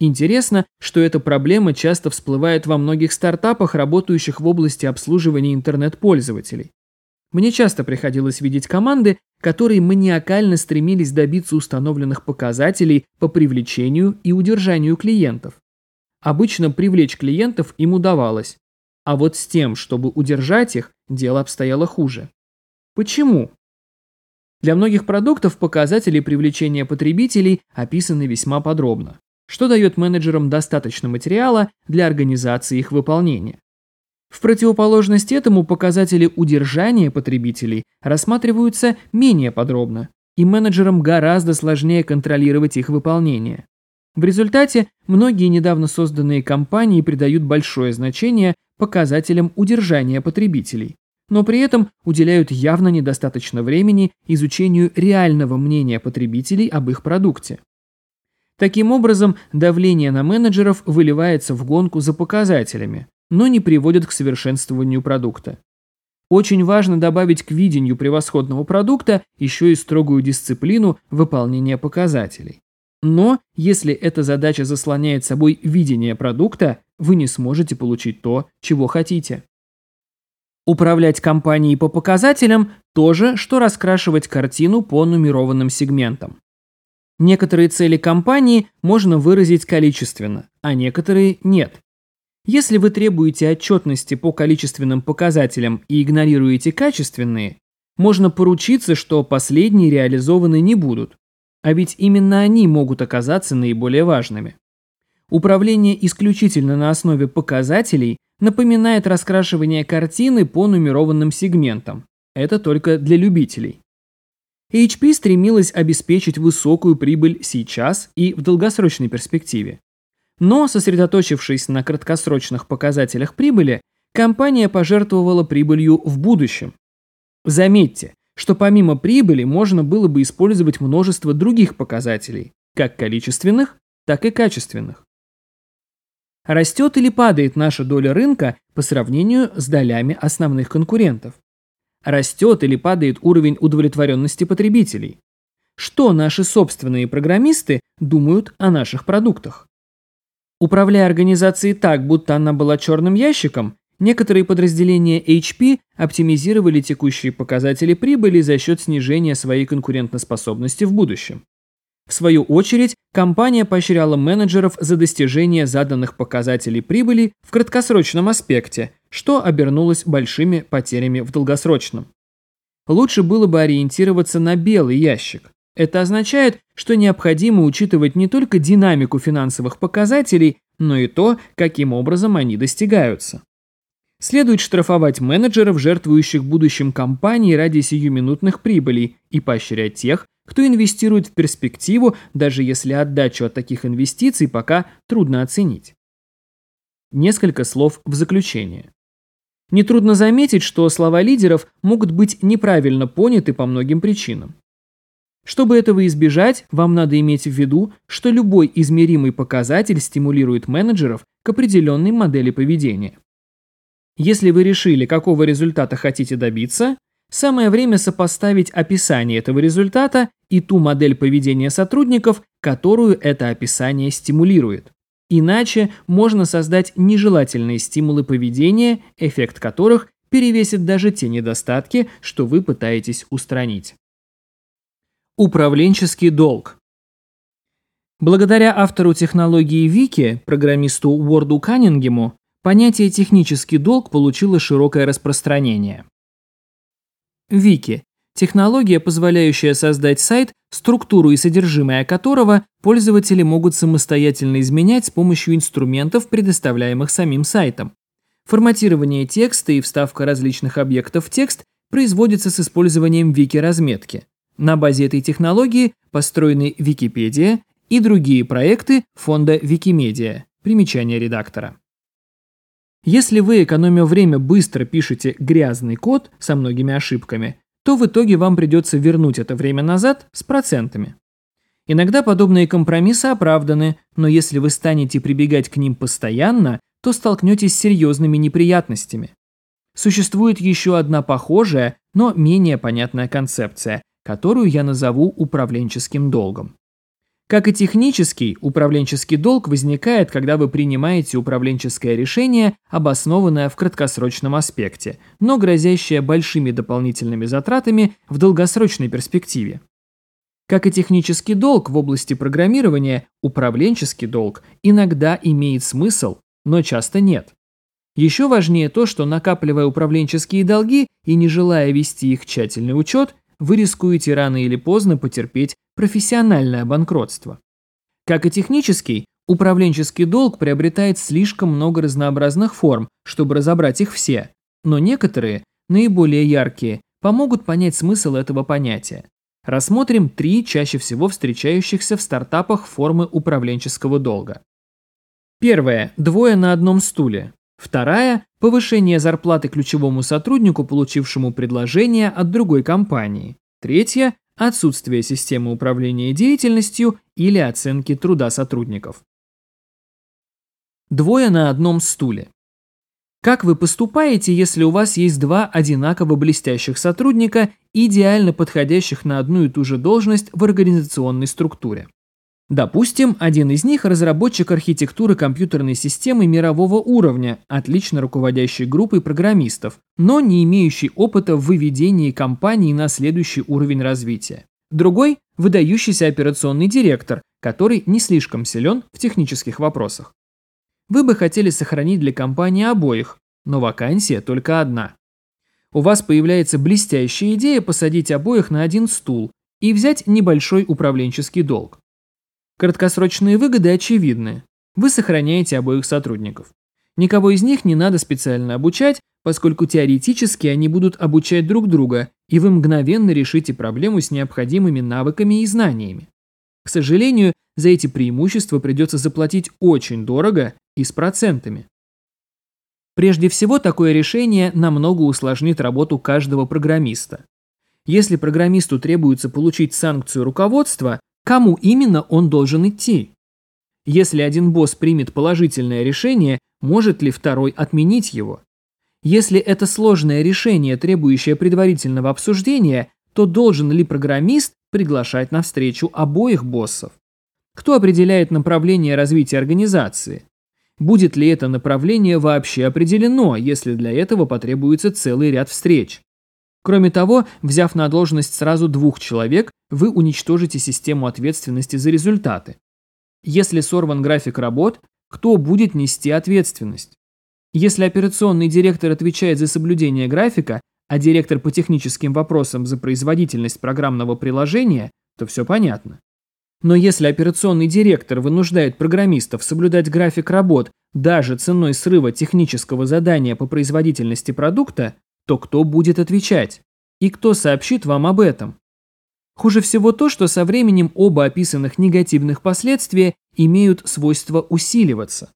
Интересно, что эта проблема часто всплывает во многих стартапах, работающих в области обслуживания интернет-пользователей. Мне часто приходилось видеть команды, которые маниакально стремились добиться установленных показателей по привлечению и удержанию клиентов. Обычно привлечь клиентов им удавалось, а вот с тем, чтобы удержать их, дело обстояло хуже. Почему? Для многих продуктов показатели привлечения потребителей описаны весьма подробно что дает менеджерам достаточно материала для организации их выполнения. В противоположность этому показатели удержания потребителей рассматриваются менее подробно, и менеджерам гораздо сложнее контролировать их выполнение. В результате многие недавно созданные компании придают большое значение показателям удержания потребителей, но при этом уделяют явно недостаточно времени изучению реального мнения потребителей об их продукте. Таким образом, давление на менеджеров выливается в гонку за показателями, но не приводит к совершенствованию продукта. Очень важно добавить к видению превосходного продукта еще и строгую дисциплину выполнения показателей. Но если эта задача заслоняет собой видение продукта, вы не сможете получить то, чего хотите. Управлять компанией по показателям – то же, что раскрашивать картину по нумерованным сегментам. Некоторые цели компании можно выразить количественно, а некоторые нет. Если вы требуете отчетности по количественным показателям и игнорируете качественные, можно поручиться, что последние реализованы не будут. А ведь именно они могут оказаться наиболее важными. Управление исключительно на основе показателей напоминает раскрашивание картины по нумерованным сегментам. Это только для любителей. HP стремилась обеспечить высокую прибыль сейчас и в долгосрочной перспективе. Но, сосредоточившись на краткосрочных показателях прибыли, компания пожертвовала прибылью в будущем. Заметьте, что помимо прибыли можно было бы использовать множество других показателей, как количественных, так и качественных. Растет или падает наша доля рынка по сравнению с долями основных конкурентов? Растет или падает уровень удовлетворенности потребителей? Что наши собственные программисты думают о наших продуктах? Управляя организацией так, будто она была черным ящиком, некоторые подразделения HP оптимизировали текущие показатели прибыли за счет снижения своей конкурентоспособности в будущем. В свою очередь, компания поощряла менеджеров за достижение заданных показателей прибыли в краткосрочном аспекте, что обернулось большими потерями в долгосрочном. Лучше было бы ориентироваться на белый ящик. Это означает, что необходимо учитывать не только динамику финансовых показателей, но и то, каким образом они достигаются. Следует штрафовать менеджеров, жертвующих будущим компании ради сиюминутных прибылей, и поощрять тех, кто инвестирует в перспективу, даже если отдачу от таких инвестиций пока трудно оценить. Несколько слов в заключение. Нетрудно заметить, что слова лидеров могут быть неправильно поняты по многим причинам. Чтобы этого избежать, вам надо иметь в виду, что любой измеримый показатель стимулирует менеджеров к определенной модели поведения. Если вы решили, какого результата хотите добиться, самое время сопоставить описание этого результата и ту модель поведения сотрудников, которую это описание стимулирует. Иначе можно создать нежелательные стимулы поведения, эффект которых перевесит даже те недостатки, что вы пытаетесь устранить. Управленческий долг. Благодаря автору технологии Вики, программисту Уорду Каннингему, понятие «технический долг» получило широкое распространение. Вики Технология, позволяющая создать сайт, структуру и содержимое которого пользователи могут самостоятельно изменять с помощью инструментов, предоставляемых самим сайтом. Форматирование текста и вставка различных объектов в текст производится с использованием вики-разметки. На базе этой технологии построены Википедия и другие проекты фонда Викимедиа. Примечание редактора. Если вы, экономя время, быстро пишете грязный код со многими ошибками, то в итоге вам придется вернуть это время назад с процентами. Иногда подобные компромиссы оправданы, но если вы станете прибегать к ним постоянно, то столкнетесь с серьезными неприятностями. Существует еще одна похожая, но менее понятная концепция, которую я назову управленческим долгом. Как и технический, управленческий долг возникает, когда вы принимаете управленческое решение, обоснованное в краткосрочном аспекте, но грозящее большими дополнительными затратами в долгосрочной перспективе. Как и технический долг в области программирования, управленческий долг иногда имеет смысл, но часто нет. Еще важнее то, что накапливая управленческие долги и не желая вести их тщательный учет, вы рискуете рано или поздно потерпеть профессиональное банкротство. Как и технический, управленческий долг приобретает слишком много разнообразных форм, чтобы разобрать их все, но некоторые, наиболее яркие, помогут понять смысл этого понятия. Рассмотрим три чаще всего встречающихся в стартапах формы управленческого долга. Первое – двое на одном стуле. Вторая – повышение зарплаты ключевому сотруднику, получившему предложение от другой компании. Третья – отсутствие системы управления деятельностью или оценки труда сотрудников. Двое на одном стуле. Как вы поступаете, если у вас есть два одинаково блестящих сотрудника, идеально подходящих на одну и ту же должность в организационной структуре? Допустим, один из них – разработчик архитектуры компьютерной системы мирового уровня, отлично руководящий группой программистов, но не имеющий опыта в выведении компании на следующий уровень развития. Другой – выдающийся операционный директор, который не слишком силен в технических вопросах. Вы бы хотели сохранить для компании обоих, но вакансия только одна. у вас появляется блестящая идея посадить обоих на один стул и взять небольшой управленческий долг. Краткосрочные выгоды очевидны. Вы сохраняете обоих сотрудников. Никого из них не надо специально обучать, поскольку теоретически они будут обучать друг друга, и вы мгновенно решите проблему с необходимыми навыками и знаниями. К сожалению, за эти преимущества придется заплатить очень дорого и с процентами. Прежде всего, такое решение намного усложнит работу каждого программиста. Если программисту требуется получить санкцию руководства, кому именно он должен идти? Если один босс примет положительное решение, может ли второй отменить его? Если это сложное решение, требующее предварительного обсуждения, то должен ли программист приглашать на встречу обоих боссов? Кто определяет направление развития организации? Будет ли это направление вообще определено, если для этого потребуется целый ряд встреч? Кроме того, взяв на должность сразу двух человек, вы уничтожите систему ответственности за результаты. Если сорван график работ, кто будет нести ответственность? Если операционный директор отвечает за соблюдение графика, а директор по техническим вопросам за производительность программного приложения, то все понятно. Но если операционный директор вынуждает программистов соблюдать график работ даже ценой срыва технического задания по производительности продукта, то кто будет отвечать? И кто сообщит вам об этом? Хуже всего то, что со временем оба описанных негативных последствия имеют свойство усиливаться.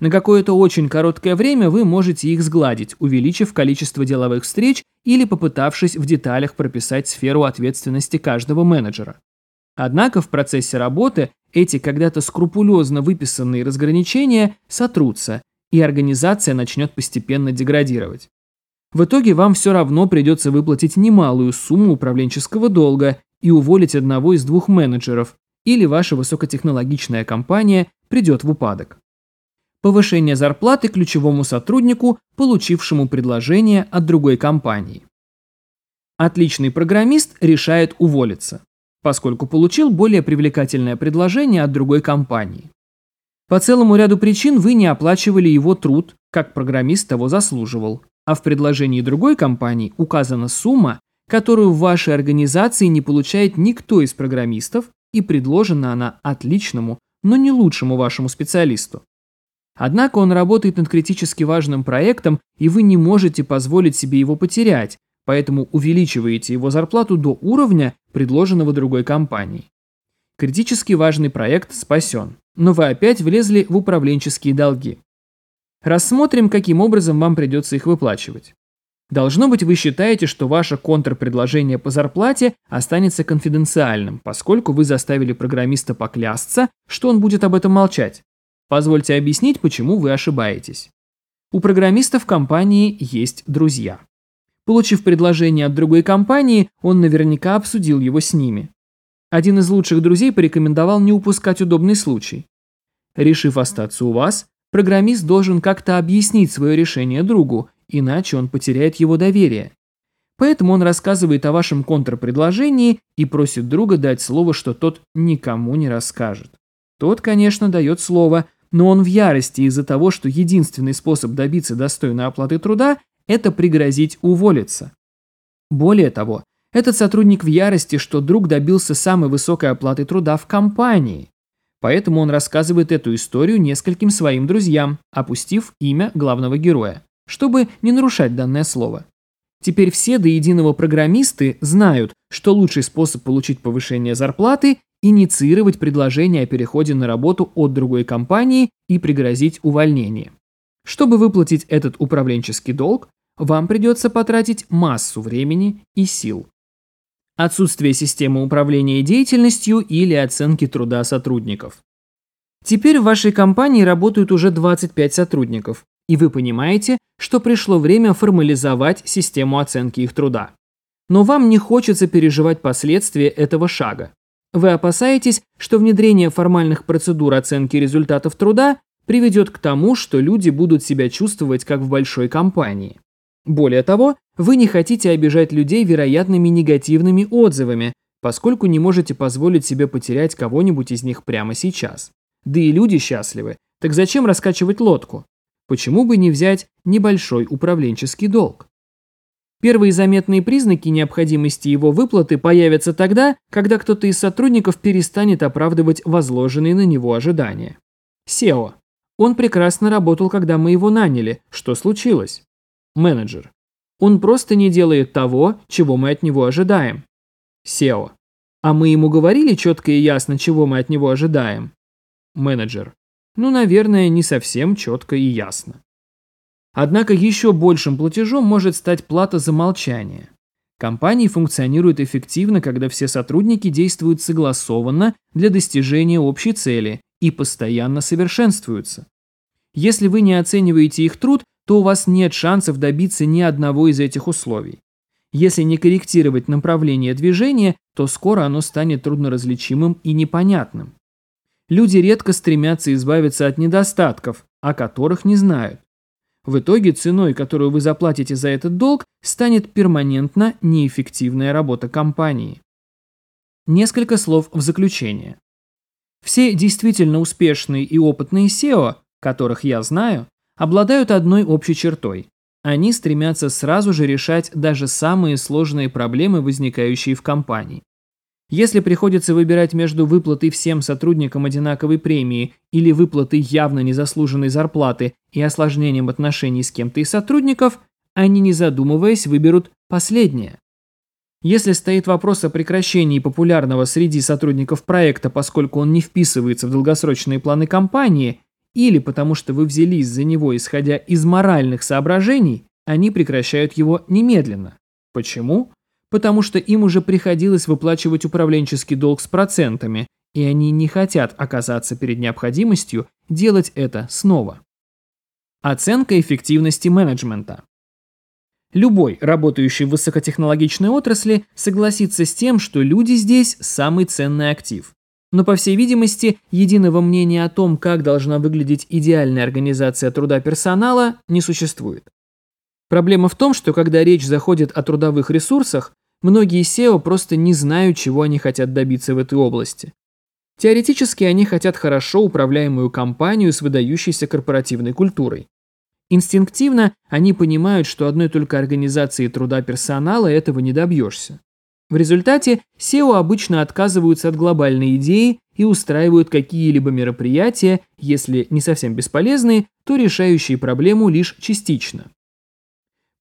На какое-то очень короткое время вы можете их сгладить, увеличив количество деловых встреч или попытавшись в деталях прописать сферу ответственности каждого менеджера. Однако в процессе работы эти когда-то скрупулезно выписанные разграничения сотрутся, и организация начнет постепенно деградировать. В итоге вам все равно придется выплатить немалую сумму управленческого долга и уволить одного из двух менеджеров, или ваша высокотехнологичная компания придет в упадок. Повышение зарплаты ключевому сотруднику, получившему предложение от другой компании. Отличный программист решает уволиться, поскольку получил более привлекательное предложение от другой компании. По целому ряду причин вы не оплачивали его труд, как программист того заслуживал, а в предложении другой компании указана сумма, которую в вашей организации не получает никто из программистов, и предложена она отличному, но не лучшему вашему специалисту. Однако он работает над критически важным проектом, и вы не можете позволить себе его потерять, поэтому увеличиваете его зарплату до уровня, предложенного другой компанией. Критически важный проект спасен, но вы опять влезли в управленческие долги. Рассмотрим, каким образом вам придется их выплачивать. Должно быть, вы считаете, что ваше контрпредложение по зарплате останется конфиденциальным, поскольку вы заставили программиста поклясться, что он будет об этом молчать. Позвольте объяснить, почему вы ошибаетесь. У программистов компании есть друзья. Получив предложение от другой компании, он наверняка обсудил его с ними. Один из лучших друзей порекомендовал не упускать удобный случай. Решив остаться у вас, программист должен как-то объяснить свое решение другу иначе он потеряет его доверие. Поэтому он рассказывает о вашем контрпредложении и просит друга дать слово, что тот никому не расскажет. Тот, конечно, дает слово, но он в ярости из-за того, что единственный способ добиться достойной оплаты труда – это пригрозить уволиться. Более того, этот сотрудник в ярости, что друг добился самой высокой оплаты труда в компании. Поэтому он рассказывает эту историю нескольким своим друзьям, опустив имя главного героя чтобы не нарушать данное слово. Теперь все до единого программисты знают, что лучший способ получить повышение зарплаты – инициировать предложение о переходе на работу от другой компании и пригрозить увольнение. Чтобы выплатить этот управленческий долг, вам придется потратить массу времени и сил. Отсутствие системы управления деятельностью или оценки труда сотрудников. Теперь в вашей компании работают уже 25 сотрудников, и вы понимаете, что пришло время формализовать систему оценки их труда. Но вам не хочется переживать последствия этого шага. Вы опасаетесь, что внедрение формальных процедур оценки результатов труда приведет к тому, что люди будут себя чувствовать как в большой компании. Более того, вы не хотите обижать людей вероятными негативными отзывами, поскольку не можете позволить себе потерять кого-нибудь из них прямо сейчас. Да и люди счастливы, так зачем раскачивать лодку? Почему бы не взять небольшой управленческий долг? Первые заметные признаки необходимости его выплаты появятся тогда, когда кто-то из сотрудников перестанет оправдывать возложенные на него ожидания. SEO. Он прекрасно работал, когда мы его наняли. Что случилось? Менеджер. Он просто не делает того, чего мы от него ожидаем. SEO. А мы ему говорили четко и ясно, чего мы от него ожидаем? Менеджер. Ну, наверное, не совсем четко и ясно. Однако еще большим платежом может стать плата за молчание. Компании функционируют эффективно, когда все сотрудники действуют согласованно для достижения общей цели и постоянно совершенствуются. Если вы не оцениваете их труд, то у вас нет шансов добиться ни одного из этих условий. Если не корректировать направление движения, то скоро оно станет трудноразличимым и непонятным. Люди редко стремятся избавиться от недостатков, о которых не знают. В итоге ценой, которую вы заплатите за этот долг, станет перманентно неэффективная работа компании. Несколько слов в заключение. Все действительно успешные и опытные SEO, которых я знаю, обладают одной общей чертой. Они стремятся сразу же решать даже самые сложные проблемы, возникающие в компании. Если приходится выбирать между выплатой всем сотрудникам одинаковой премии или выплатой явно незаслуженной зарплаты и осложнением отношений с кем-то из сотрудников, они, не задумываясь, выберут последнее. Если стоит вопрос о прекращении популярного среди сотрудников проекта, поскольку он не вписывается в долгосрочные планы компании, или потому что вы взялись за него, исходя из моральных соображений, они прекращают его немедленно. Почему? потому что им уже приходилось выплачивать управленческий долг с процентами, и они не хотят оказаться перед необходимостью делать это снова. Оценка эффективности менеджмента. Любой, работающий в высокотехнологичной отрасли, согласится с тем, что люди здесь самый ценный актив. Но, по всей видимости, единого мнения о том, как должна выглядеть идеальная организация труда персонала, не существует. Проблема в том, что когда речь заходит о трудовых ресурсах, многие SEO просто не знают, чего они хотят добиться в этой области. Теоретически они хотят хорошо управляемую компанию с выдающейся корпоративной культурой. Инстинктивно они понимают, что одной только организацией труда персонала этого не добьешься. В результате SEO обычно отказываются от глобальной идеи и устраивают какие-либо мероприятия, если не совсем бесполезные, то решающие проблему лишь частично.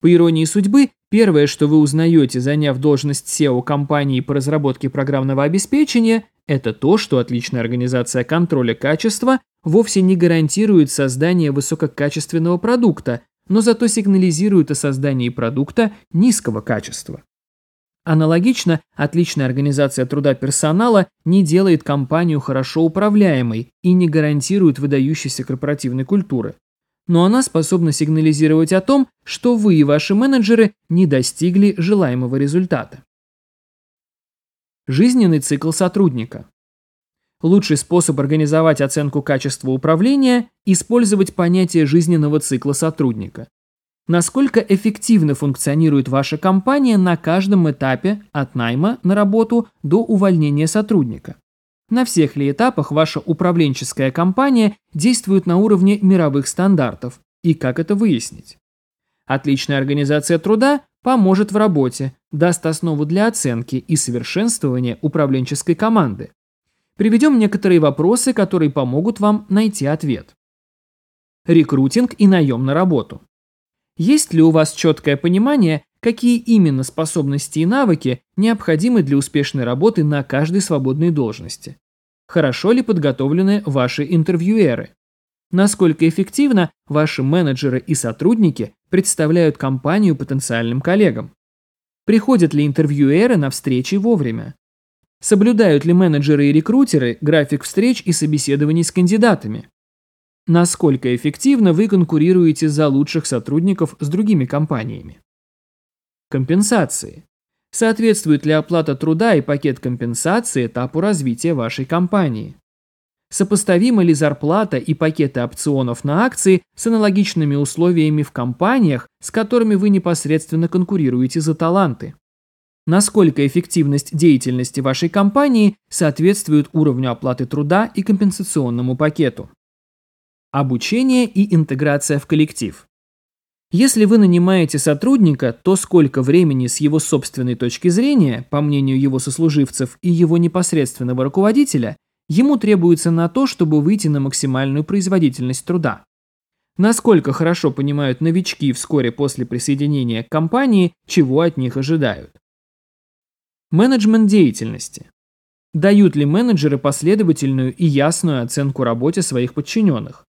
По иронии судьбы, первое, что вы узнаете, заняв должность SEO компании по разработке программного обеспечения, это то, что отличная организация контроля качества вовсе не гарантирует создание высококачественного продукта, но зато сигнализирует о создании продукта низкого качества. Аналогично, отличная организация труда персонала не делает компанию хорошо управляемой и не гарантирует выдающейся корпоративной культуры но она способна сигнализировать о том, что вы и ваши менеджеры не достигли желаемого результата. Жизненный цикл сотрудника. Лучший способ организовать оценку качества управления – использовать понятие жизненного цикла сотрудника. Насколько эффективно функционирует ваша компания на каждом этапе от найма на работу до увольнения сотрудника. На всех ли этапах ваша управленческая компания действует на уровне мировых стандартов и как это выяснить? Отличная организация труда поможет в работе, даст основу для оценки и совершенствования управленческой команды. Приведем некоторые вопросы, которые помогут вам найти ответ. Рекрутинг и наем на работу. Есть ли у вас четкое понимание, какие именно способности и навыки необходимы для успешной работы на каждой свободной должности. Хорошо ли подготовлены ваши интервьюеры? Насколько эффективно ваши менеджеры и сотрудники представляют компанию потенциальным коллегам? Приходят ли интервьюеры на встречи вовремя? Соблюдают ли менеджеры и рекрутеры график встреч и собеседований с кандидатами? Насколько эффективно вы конкурируете за лучших сотрудников с другими компаниями? Компенсации. Соответствует ли оплата труда и пакет компенсации этапу развития вашей компании? Сопоставима ли зарплата и пакеты опционов на акции с аналогичными условиями в компаниях, с которыми вы непосредственно конкурируете за таланты? Насколько эффективность деятельности вашей компании соответствует уровню оплаты труда и компенсационному пакету? Обучение и интеграция в коллектив. Если вы нанимаете сотрудника, то сколько времени с его собственной точки зрения, по мнению его сослуживцев и его непосредственного руководителя, ему требуется на то, чтобы выйти на максимальную производительность труда. Насколько хорошо понимают новички вскоре после присоединения к компании, чего от них ожидают. Менеджмент деятельности. Дают ли менеджеры последовательную и ясную оценку работе своих подчиненных?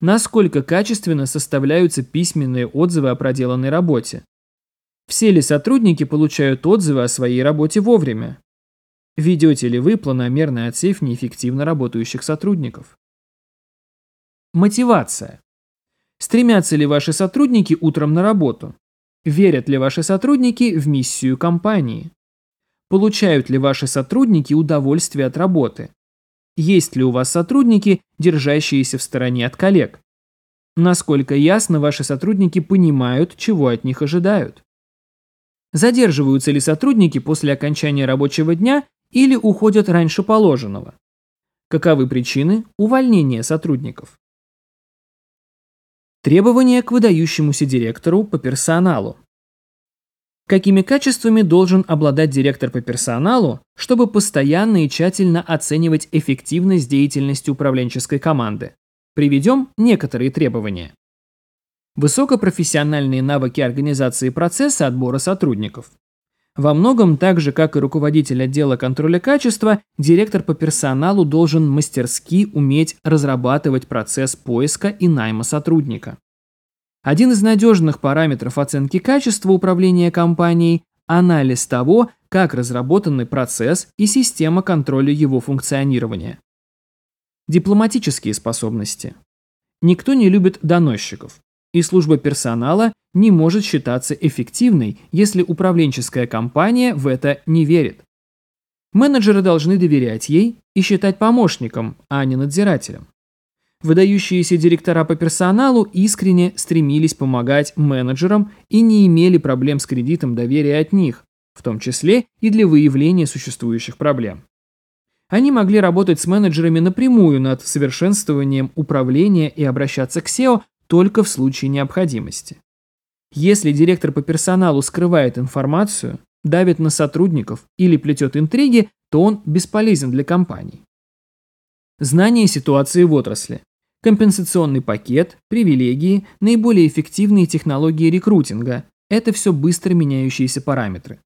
Насколько качественно составляются письменные отзывы о проделанной работе? Все ли сотрудники получают отзывы о своей работе вовремя? Ведете ли вы планомерный отсев неэффективно работающих сотрудников? Мотивация. Стремятся ли ваши сотрудники утром на работу? Верят ли ваши сотрудники в миссию компании? Получают ли ваши сотрудники удовольствие от работы? Есть ли у вас сотрудники, держащиеся в стороне от коллег? Насколько ясно ваши сотрудники понимают, чего от них ожидают? Задерживаются ли сотрудники после окончания рабочего дня или уходят раньше положенного? Каковы причины увольнения сотрудников? Требования к выдающемуся директору по персоналу. Какими качествами должен обладать директор по персоналу, чтобы постоянно и тщательно оценивать эффективность деятельности управленческой команды? Приведем некоторые требования. Высокопрофессиональные навыки организации процесса отбора сотрудников. Во многом, так же как и руководитель отдела контроля качества, директор по персоналу должен мастерски уметь разрабатывать процесс поиска и найма сотрудника. Один из надежных параметров оценки качества управления компанией – анализ того, как разработаны процесс и система контроля его функционирования. Дипломатические способности. Никто не любит доносчиков, и служба персонала не может считаться эффективной, если управленческая компания в это не верит. Менеджеры должны доверять ей и считать помощником, а не надзирателем. Выдающиеся директора по персоналу искренне стремились помогать менеджерам и не имели проблем с кредитом доверия от них, в том числе и для выявления существующих проблем. Они могли работать с менеджерами напрямую над совершенствованием управления и обращаться к SEO только в случае необходимости. Если директор по персоналу скрывает информацию, давит на сотрудников или плетет интриги, то он бесполезен для компании. Знание ситуации в отрасли компенсационный пакет, привилегии, наиболее эффективные технологии рекрутинга – это все быстро меняющиеся параметры.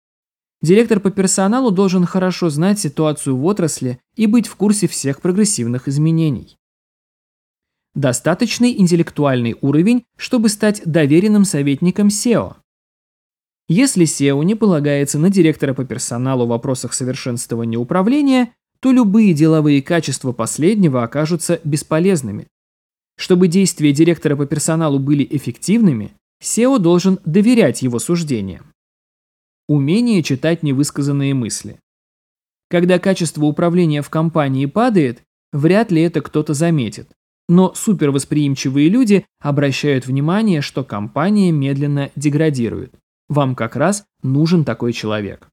Директор по персоналу должен хорошо знать ситуацию в отрасли и быть в курсе всех прогрессивных изменений. Достаточный интеллектуальный уровень, чтобы стать доверенным советником SEO. Если SEO не полагается на директора по персоналу в вопросах совершенствования управления, то любые деловые качества последнего окажутся бесполезными. Чтобы действия директора по персоналу были эффективными, SEO должен доверять его суждениям. Умение читать невысказанные мысли. Когда качество управления в компании падает, вряд ли это кто-то заметит. Но супервосприимчивые люди обращают внимание, что компания медленно деградирует. Вам как раз нужен такой человек.